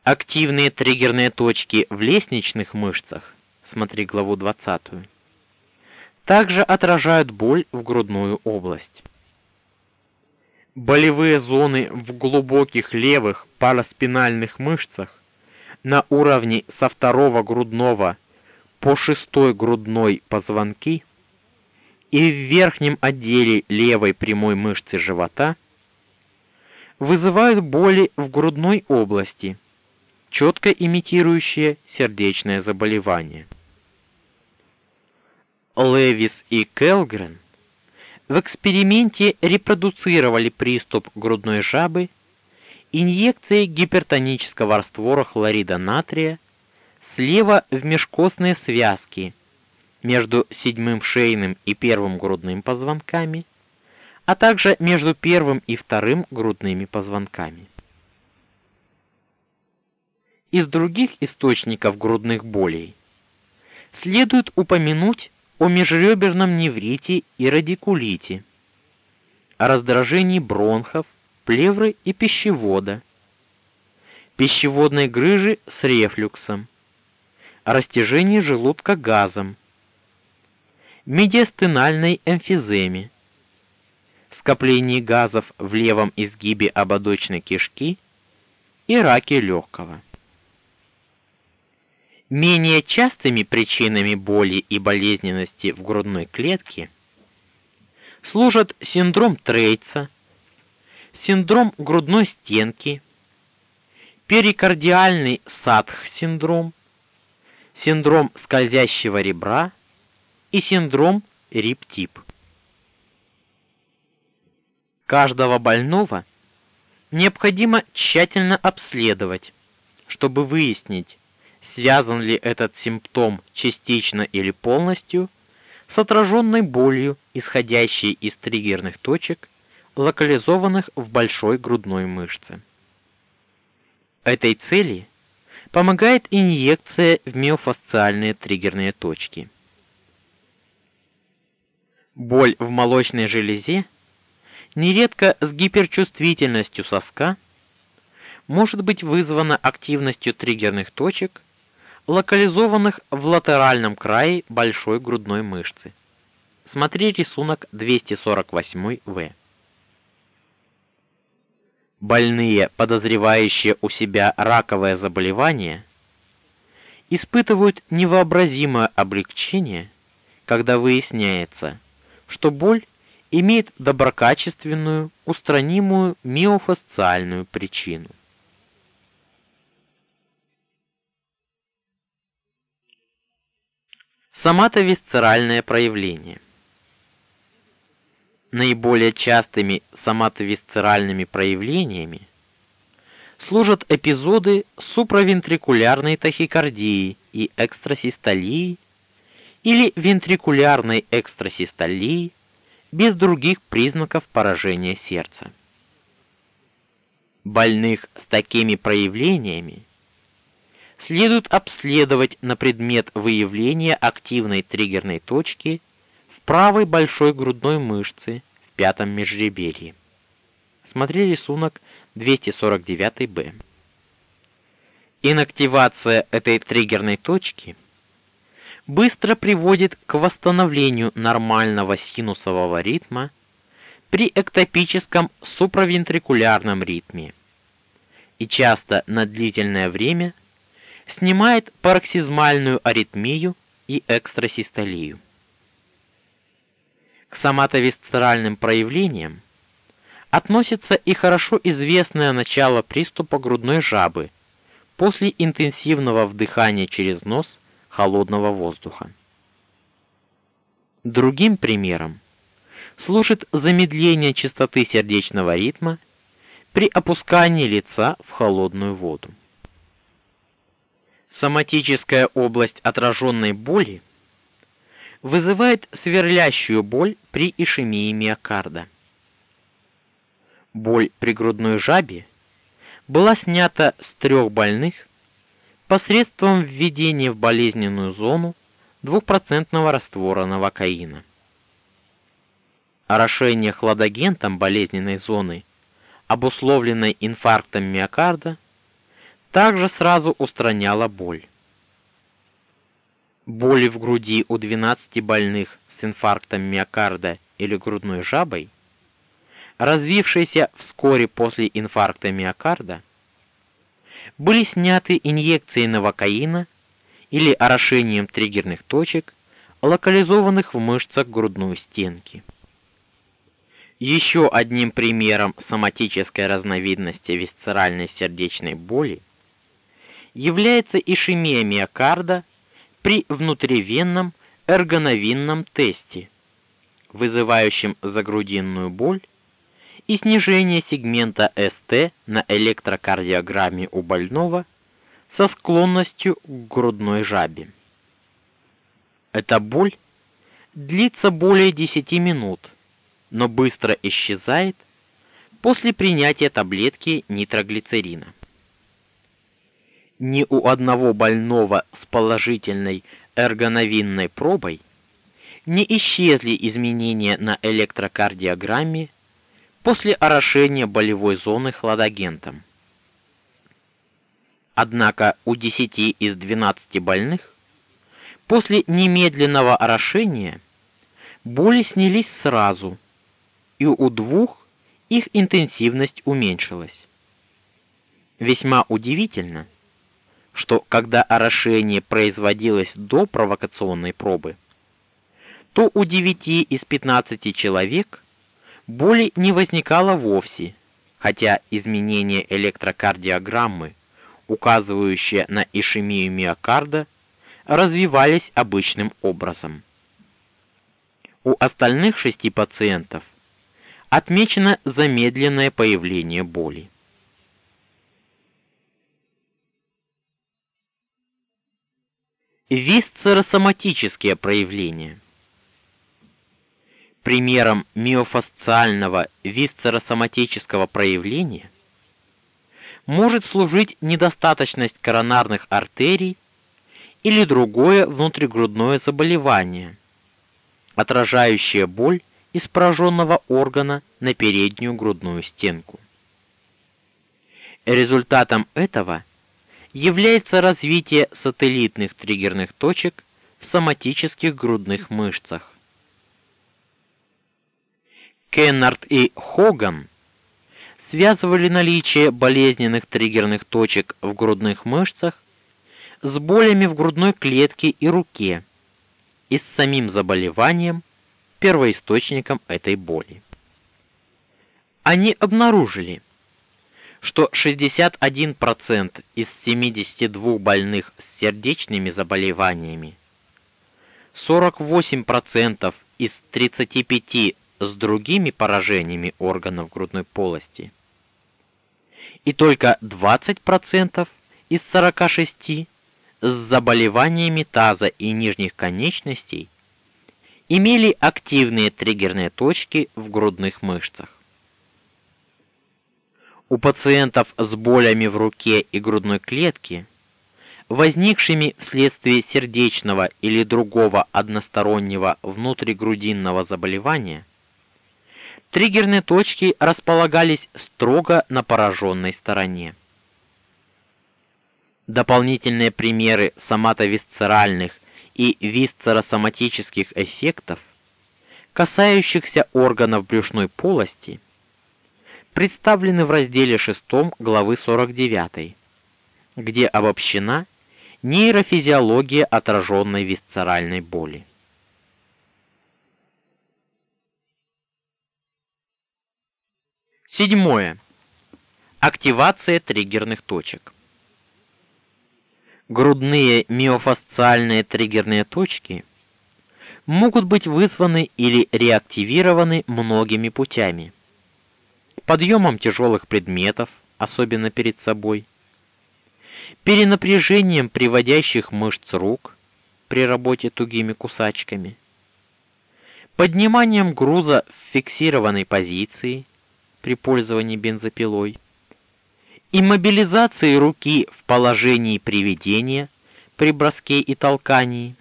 Активные триггерные точки в лестничных мышцах, смотри главу 20, также отражают боль в грудную область. Болевые зоны в глубоких левых параспинальных мышцах на уровне со второго грудного по шестой грудной позвонки и в верхнем отделе левой прямой мышцы живота вызывают боли в грудной области, четко имитирующие сердечное заболевание. Левис и Келгрен в эксперименте репродуцировали приступ грудной жабы инъекцией гипертонического раствора хлорида натрия слева в межкостные связки между седьмым шейным и первым грудным позвонками, а также между первым и вторым грудными позвонками. Из других источников грудных болей следует упомянуть о межреберном неврите и радикулите, о раздражении бронхов, плевры и пищевода, пищеводной грыжи с рефлюксом, о растяжении желудка газом, медиастенальной эмфиземе, скоплении газов в левом изгибе ободочной кишки и раке легкого. Менее частыми причинами боли и болезненности в грудной клетке служат синдром Трейца, синдром грудной стенки, перикардиальный садх-синдром, синдром скользящего ребра и синдром риптип. Каждого больного необходимо тщательно обследовать, чтобы выяснить, связан ли этот симптом частично или полностью с отраженной болью, исходящей из триггерных точек, локализованных в большой грудной мышце. Этой цели помогает инъекция в миофасциальные триггерные точки. Боль в молочной железе нередко с гиперчувствительностью соска может быть вызвана активностью триггерных точек локализованных в латеральном крае большой грудной мышцы. Смотри рисунок 248В. Больные, подозревающие у себя раковое заболевание, испытывают невообразимое облегчение, когда выясняется, что боль имеет доброкачественную, устранимую миофасциальную причину. Соматовисцеральное проявление. Наиболее частыми соматовисцеральными проявлениями служат эпизоды суправентрикулярной тахикардии и экстрасистолии или вентрикулярной экстрасистолии без других признаков поражения сердца. Больных с такими проявлениями следует обследовать на предмет выявления активной триггерной точки в правой большой грудной мышце в пятом межреберье. Смотри рисунок 249-Б. Инактивация этой триггерной точки быстро приводит к восстановлению нормального синусового ритма при эктопическом суправентрикулярном ритме и часто на длительное время – снимает пароксизмальную аритмию и экстрасистолию. К соматовисцеральным проявлениям относится и хорошо известное начало приступа грудной жабы после интенсивного вдыхания через нос холодного воздуха. Другим примером служит замедление частоты сердечного ритма при опускании лица в холодную воду. Соматическая область отраженной боли вызывает сверлящую боль при ишемии миокарда. Боль при грудной жабе была снята с трех больных посредством введения в болезненную зону двухпроцентного раствора новокаина. Орошение хладагентом болезненной зоны, обусловленной инфарктом миокарда, также сразу устраняла боль. Боли в груди у 12 больных с инфарктом миокарда или грудной жабой, развившиеся вскоре после инфаркта миокарда, были сняты инъекцией новокаина или орошением триггерных точек, локализованных в мышцах грудной стенки. Еще одним примером соматической разновидности висцеральной сердечной боли является ишемия миокарда при внутривенном эргоновинном тесте, вызывающим загрудинную боль, и снижение сегмента СТ на электрокардиограмме у больного со склонностью к грудной жабе. Эта боль длится более 10 минут, но быстро исчезает после принятия таблетки нитроглицерина. Ни у одного больного с положительной эргоновинной пробой не исчезли изменения на электрокардиограмме после орошения болевой зоны хладагентом. Однако у 10 из 12 больных после немедленного орошения боли снялись сразу, и у двух их интенсивность уменьшилась. Весьма удивительно, что когда орошение производилось до провокационной пробы, то у 9 из 15 человек боли не возникало вовсе, хотя изменение электрокардиограммы, указывающие на ишемию миокарда, развивались обычным образом. У остальных шести пациентов отмечено замедленное появление боли. Висцеросоматические проявления. Примером миофасциального висцеросоматического проявления может служить недостаточность коронарных артерий или другое внутригрудное заболевание, отражающее боль из пораженного органа на переднюю грудную стенку. Результатом этого – является развитие сателлитных триггерных точек в соматических грудных мышцах. Кеннард и Хоган связывали наличие болезненных триггерных точек в грудных мышцах с болями в грудной клетке и руке и с самим заболеванием, первоисточником этой боли. Они обнаружили, что 61% из 72 больных с сердечными заболеваниями, 48% из 35 с другими поражениями органов грудной полости и только 20% из 46 с заболеваниями таза и нижних конечностей имели активные триггерные точки в грудных мышцах. У пациентов с болями в руке и грудной клетке, возникшими вследствие сердечного или другого одностороннего внутригрудинного заболевания, триггерные точки располагались строго на пораженной стороне. Дополнительные примеры соматовисцеральных и висцеросоматических эффектов, касающихся органов брюшной полости, представлены в разделе 6 главы 49, где обобщена нейрофизиология отраженной висцеральной боли. Седьмое. Активация триггерных точек. Грудные миофасциальные триггерные точки могут быть вызваны или реактивированы многими путями подъемом тяжелых предметов, особенно перед собой, перенапряжением приводящих мышц рук при работе тугими кусачками, подниманием груза в фиксированной позиции при пользовании бензопилой, иммобилизацией руки в положении приведения при броске и толкании,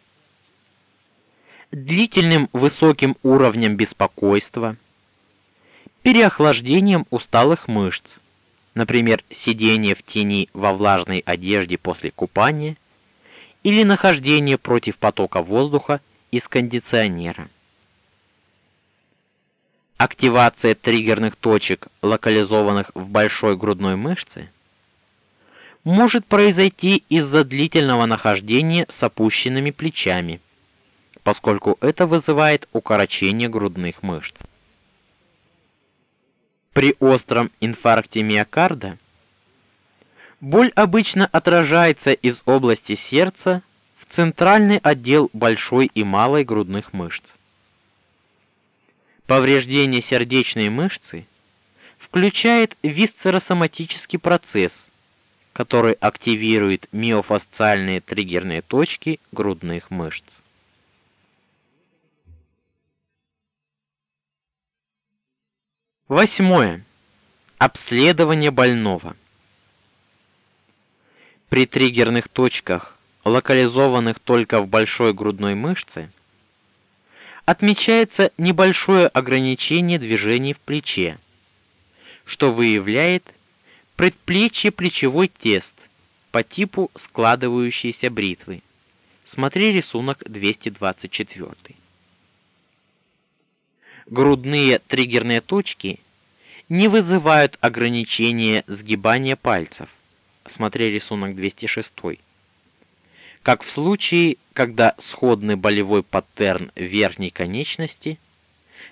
длительным высоким уровнем беспокойства, переохлаждением усталых мышц, например, сидение в тени во влажной одежде после купания или нахождение против потока воздуха из кондиционера. Активация триггерных точек, локализованных в большой грудной мышце, может произойти из-за длительного нахождения с опущенными плечами, поскольку это вызывает укорочение грудных мышц. При остром инфаркте миокарда боль обычно отражается из области сердца в центральный отдел большой и малой грудных мышц. Повреждение сердечной мышцы включает висцеросоматический процесс, который активирует миофасциальные триггерные точки грудных мышц. Восьмое. Обследование больного. При триггерных точках, локализованных только в большой грудной мышце, отмечается небольшое ограничение движений в плече, что выявляет предплечье-плечевой тест по типу складывающейся бритвы. Смотри рисунок 224. Грудные триггерные точки не вызывают ограничения сгибания пальцев. Смотри рисунок 206. Как в случае, когда сходный болевой паттерн верхней конечности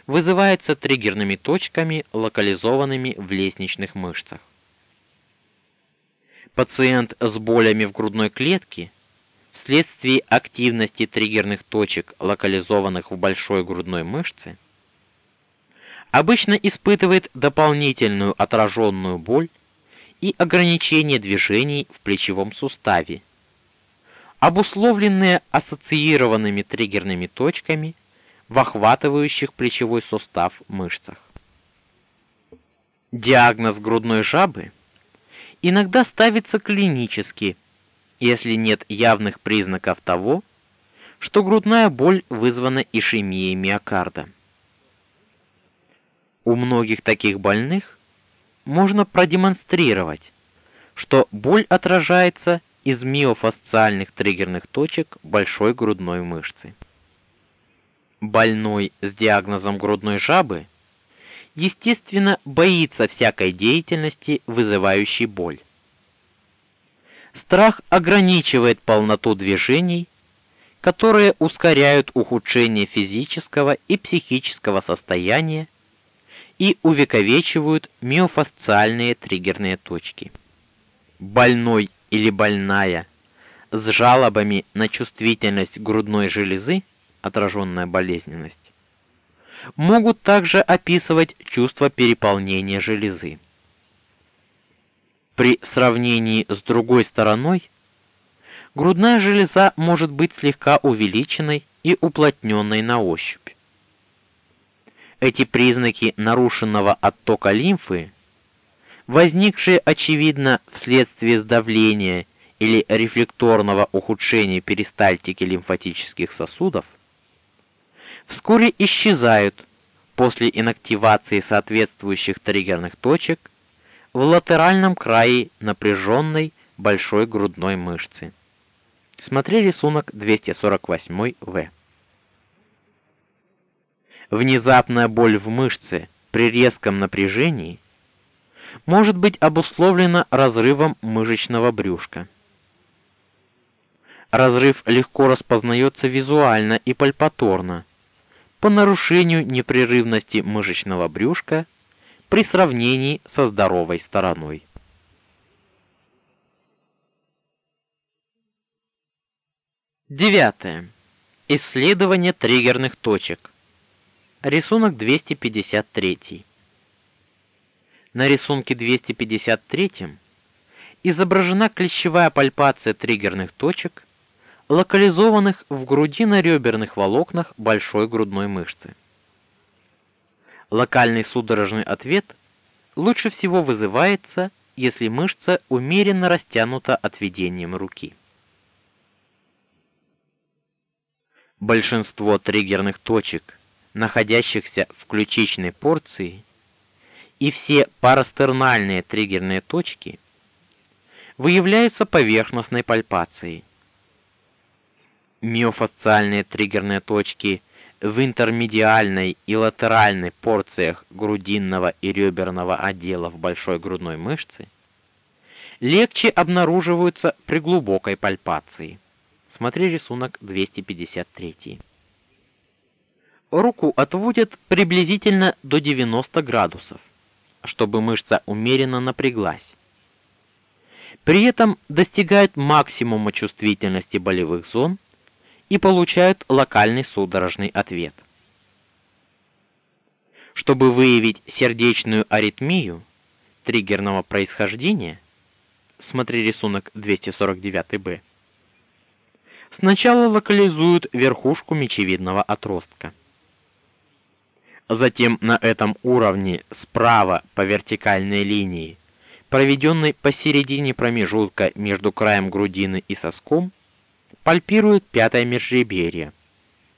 вызывается триггерными точками, локализованными в лестничных мышцах. Пациент с болями в грудной клетке вследствие активности триггерных точек, локализованных в большой грудной мышце, обычно испытывает дополнительную отраженную боль и ограничение движений в плечевом суставе, обусловленные ассоциированными триггерными точками в охватывающих плечевой сустав мышцах. Диагноз грудной жабы иногда ставится клинически, если нет явных признаков того, что грудная боль вызвана ишемией миокарда. У многих таких больных можно продемонстрировать, что боль отражается из миофасциальных триггерных точек большой грудной мышцы. Больной с диагнозом грудной жабы естественно боится всякой деятельности, вызывающей боль. Страх ограничивает полноту движений, которые ускоряют ухудшение физического и психического состояния и увековечивают миофасциальные триггерные точки. Больной или больная с жалобами на чувствительность грудной железы, отраженная болезненность, могут также описывать чувство переполнения железы. При сравнении с другой стороной грудная железа может быть слегка увеличенной и уплотненной на ощупь. Эти признаки нарушенного оттока лимфы, возникшие очевидно вследствие сдавления или рефлекторного ухудшения перистальтики лимфатических сосудов, вскоре исчезают после инактивации соответствующих триггерных точек в латеральном крае напряженной большой грудной мышцы. Смотри рисунок 248-В. Внезапная боль в мышце при резком напряжении может быть обусловлена разрывом мышечного брюшка. Разрыв легко распознается визуально и пальпаторно по нарушению непрерывности мышечного брюшка при сравнении со здоровой стороной. Девятое. Исследование триггерных точек. Рисунок 253. На рисунке 253 изображена клещевая пальпация триггерных точек, локализованных в грудино-реберных волокнах большой грудной мышцы. Локальный судорожный ответ лучше всего вызывается, если мышца умеренно растянута отведением руки. Большинство триггерных точек находящихся в ключичной порции, и все парастернальные триггерные точки выявляются поверхностной пальпацией. Миофасциальные триггерные точки в интермедиальной и латеральной порциях грудинного и реберного отделов большой грудной мышцы легче обнаруживаются при глубокой пальпации. Смотри рисунок 253 руку отводят приблизительно до 90 градусов, чтобы мышца умеренно напряглась. При этом достигают максимума чувствительности болевых зон и получают локальный судорожный ответ. Чтобы выявить сердечную аритмию триггерного происхождения, смотри рисунок 249-Б. Сначала локализуют верхушку мечевидного отростка. Затем на этом уровне справа по вертикальной линии, проведенной посередине промежутка между краем грудины и соском, пальпируют пятое межреберье,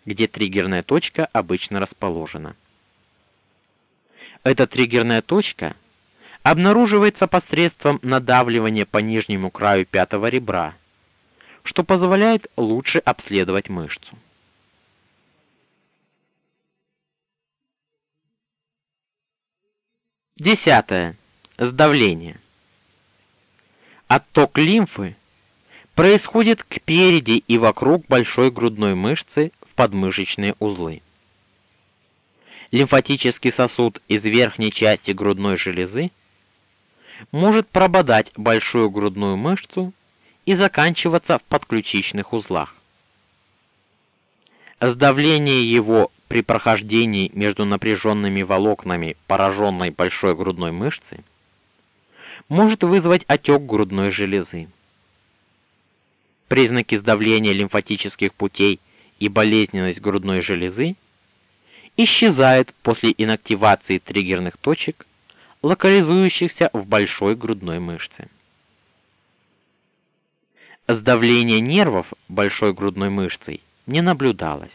где триггерная точка обычно расположена. Эта триггерная точка обнаруживается посредством надавливания по нижнему краю пятого ребра, что позволяет лучше обследовать мышцу. Десятое. Сдавление. Отток лимфы происходит к переди и вокруг большой грудной мышцы в подмышечные узлы лимфатический сосуд из верхней части грудной железы может прободать большую грудную мышцу и заканчиваться в подключичных узлах. Сдавление его при прохождении между напряженными волокнами пораженной большой грудной мышцы может вызвать отек грудной железы. Признаки сдавления лимфатических путей и болезненность грудной железы исчезает после инактивации триггерных точек, локализующихся в большой грудной мышце. Сдавление нервов большой грудной мышцей не наблюдалось.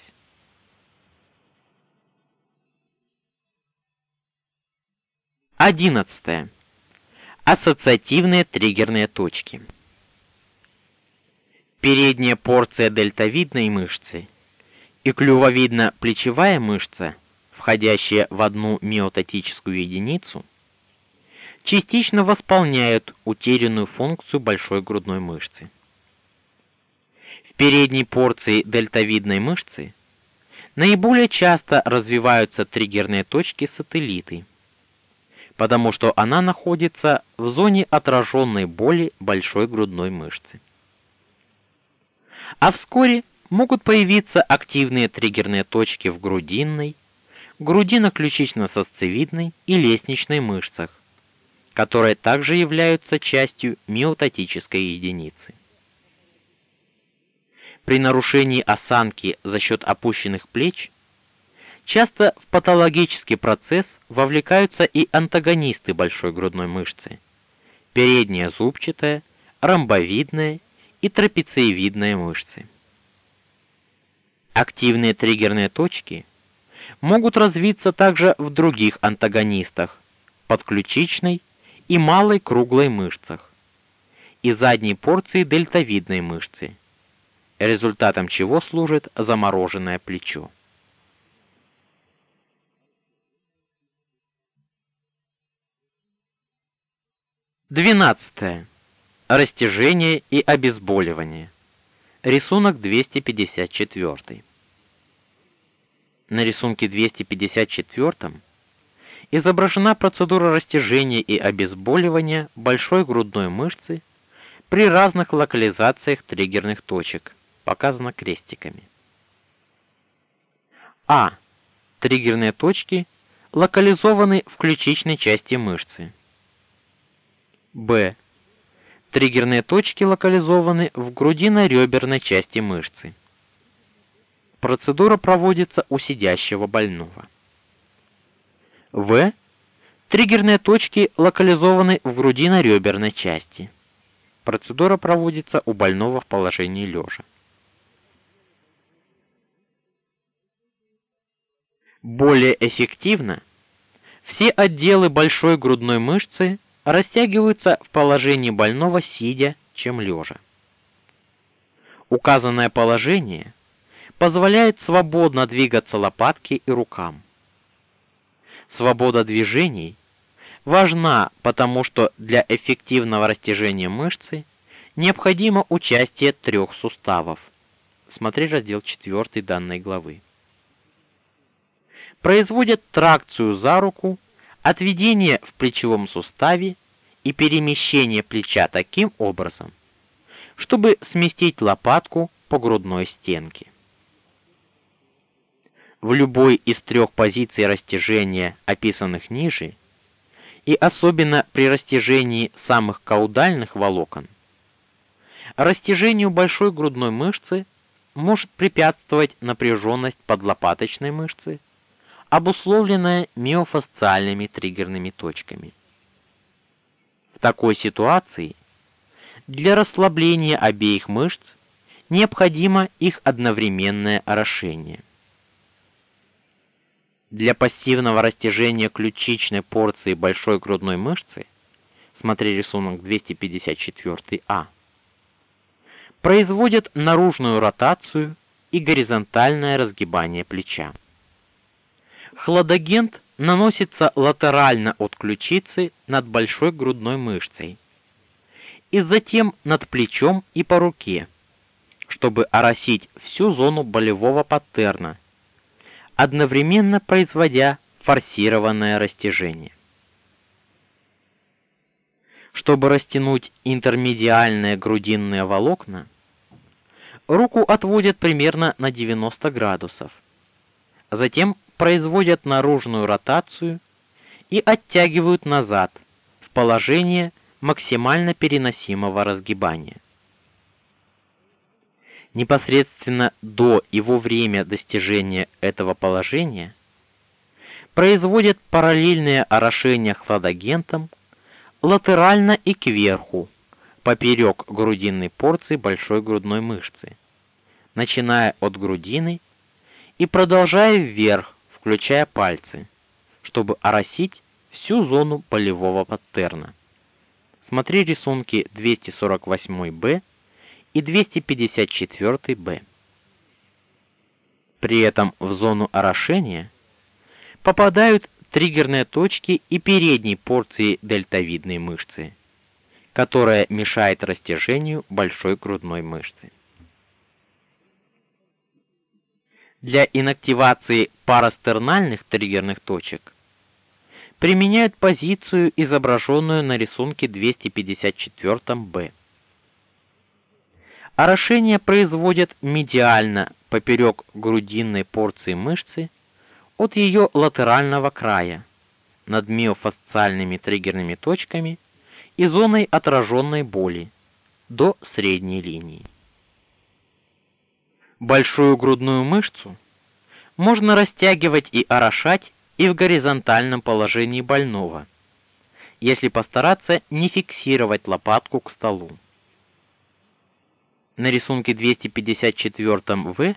Одиннадцатое. Ассоциативные триггерные точки. Передняя порция дельтовидной мышцы – и клювовидно-плечевая мышца, входящая в одну миотатическую единицу, частично восполняют утерянную функцию большой грудной мышцы. В передней порции дельтовидной мышцы наиболее часто развиваются триггерные точки-сателлиты, потому что она находится в зоне отраженной боли большой грудной мышцы. А вскоре могут появиться активные триггерные точки в грудинной, грудино-ключично-сосцевидной и лестничной мышцах, которые также являются частью миотатической единицы. При нарушении осанки за счет опущенных плеч часто в патологический процесс вовлекаются и антагонисты большой грудной мышцы: передняя зубчатая, ромбовидная и трапециевидная мышцы. Активные триггерные точки могут развиться также в других антагонистах подключичной и малой круглой мышцах и задней порции дельтовидной мышцы, результатом чего служит замороженное плечо. Двенадцатое. Растяжение и обезболивание. Рисунок 254. На рисунке 254 изображена процедура растяжения и обезболивания большой грудной мышцы при разных локализациях триггерных точек, показано крестиками. А. Триггерные точки локализованы в ключичной части мышцы. Б. Триггерные точки локализованы в грудино-реберной части мышцы. Процедура проводится у сидящего больного. В. Триггерные точки локализованы в грудино-реберной части. Процедура проводится у больного в положении лежа. Более эффективно все отделы большой грудной мышцы растягиваются в положении больного сидя, чем лежа. Указанное положение позволяет свободно двигаться лопатке и рукам. Свобода движений важна, потому что для эффективного растяжения мышцы необходимо участие трех суставов. Смотри раздел 4 данной главы. Производят тракцию за руку отведение в плечевом суставе и перемещение плеча таким образом, чтобы сместить лопатку по грудной стенке. в любой из трех позиций растяжения, описанных ниже, и особенно при растяжении самых каудальных волокон, растяжению большой грудной мышцы может препятствовать напряженность подлопаточной мышцы, обусловленная миофасциальными триггерными точками. В такой ситуации для расслабления обеих мышц необходимо их одновременное орошение. Для пассивного растяжения ключичной порции большой грудной мышцы, смотри рисунок 254А, производят наружную ротацию и горизонтальное разгибание плеча. Хладагент наносится латерально от ключицы над большой грудной мышцей и затем над плечом и по руке, чтобы оросить всю зону болевого паттерна одновременно производя форсированное растяжение. Чтобы растянуть интермедиальные грудинные волокна, руку отводят примерно на 90 градусов. Затем производят наружную ротацию и оттягивают назад в положение максимально переносимого разгибания. Непосредственно до и во время достижения этого положения производят параллельное орошение хладагентом латерально и кверху, поперек грудинной порции большой грудной мышцы, начиная от грудины и продолжая вверх, включая пальцы, чтобы оросить всю зону болевого паттерна. Смотри рисунки 248-Б и 254-Б. При этом в зону орошения попадают триггерные точки и передней порции дельтовидной мышцы, которая мешает растяжению большой грудной мышцы. Для инактивации парастернальных триггерных точек применяют позицию, изображенную на рисунке 254-Б. Орошение производят медиально поперек грудинной порции мышцы от ее латерального края над миофасциальными триггерными точками и зоной отраженной боли до средней линии. Большую грудную мышцу можно растягивать и орошать и в горизонтальном положении больного, если постараться не фиксировать лопатку к столу на рисунке 254-В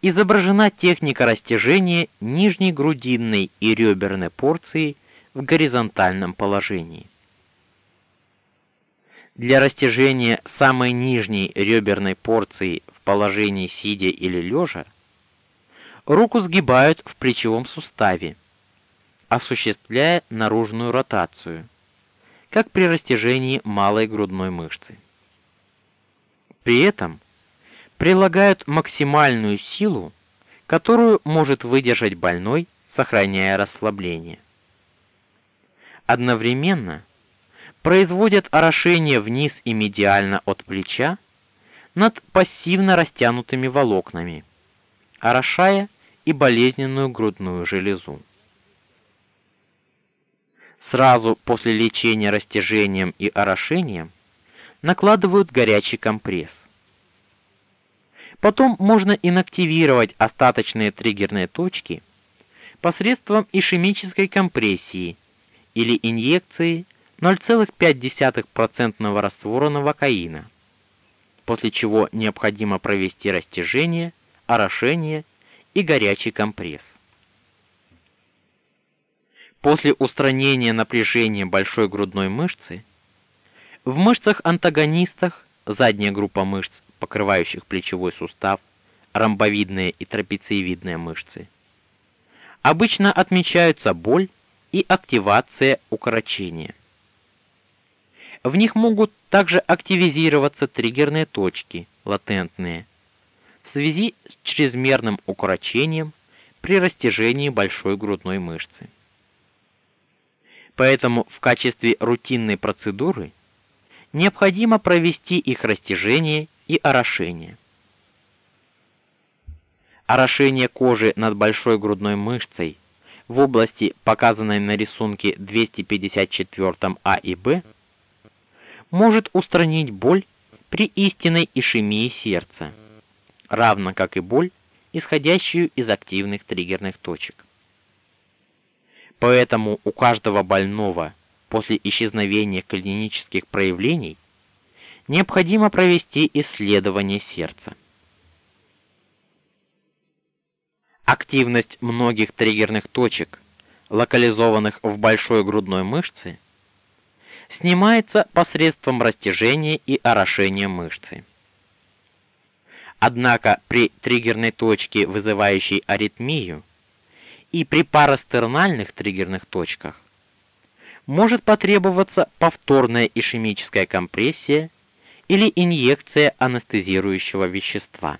изображена техника растяжения нижней грудинной и реберной порции в горизонтальном положении. Для растяжения самой нижней реберной порции в положении сидя или лежа руку сгибают в плечевом суставе, осуществляя наружную ротацию, как при растяжении малой грудной мышцы. При этом прилагают максимальную силу, которую может выдержать больной, сохраняя расслабление. Одновременно производят орошение вниз и медиально от плеча над пассивно растянутыми волокнами, орошая и болезненную грудную железу. Сразу после лечения растяжением и орошением накладывают горячий компресс. Потом можно инактивировать остаточные триггерные точки посредством ишемической компрессии или инъекции 0,5% раствора новокаина, после чего необходимо провести растяжение, орошение и горячий компресс. После устранения напряжения большой грудной мышцы в мышцах-антагонистах задняя группа мышц, покрывающих плечевой сустав, ромбовидные и трапециевидные мышцы, обычно отмечаются боль и активация укорочения. В них могут также активизироваться триггерные точки, латентные, в связи с чрезмерным укорочением при растяжении большой грудной мышцы. Поэтому в качестве рутинной процедуры необходимо провести их растяжение и орошение. Орошение кожи над большой грудной мышцей в области, показанной на рисунке 254 А и Б, может устранить боль при истинной ишемии сердца, равно как и боль, исходящую из активных триггерных точек. Поэтому у каждого больного после исчезновения клинических проявлений необходимо провести исследование сердца. Активность многих триггерных точек, локализованных в большой грудной мышце, снимается посредством растяжения и орошения мышцы. Однако при триггерной точке, вызывающей аритмию, и при парастернальных триггерных точках может потребоваться повторная ишемическая компрессия или инъекция анестезирующего вещества.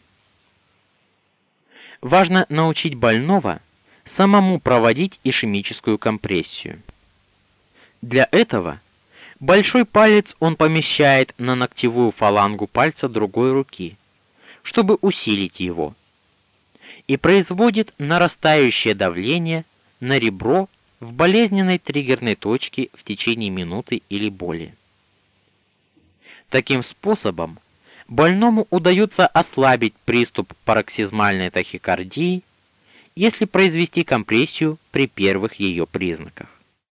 Важно научить больного самому проводить ишемическую компрессию. Для этого большой палец он помещает на ногтевую фалангу пальца другой руки, чтобы усилить его, и производит нарастающее давление на ребро в болезненной триггерной точке в течение минуты или более. Таким способом больному удается ослабить приступ пароксизмальной тахикардии, если произвести компрессию при первых ее признаках.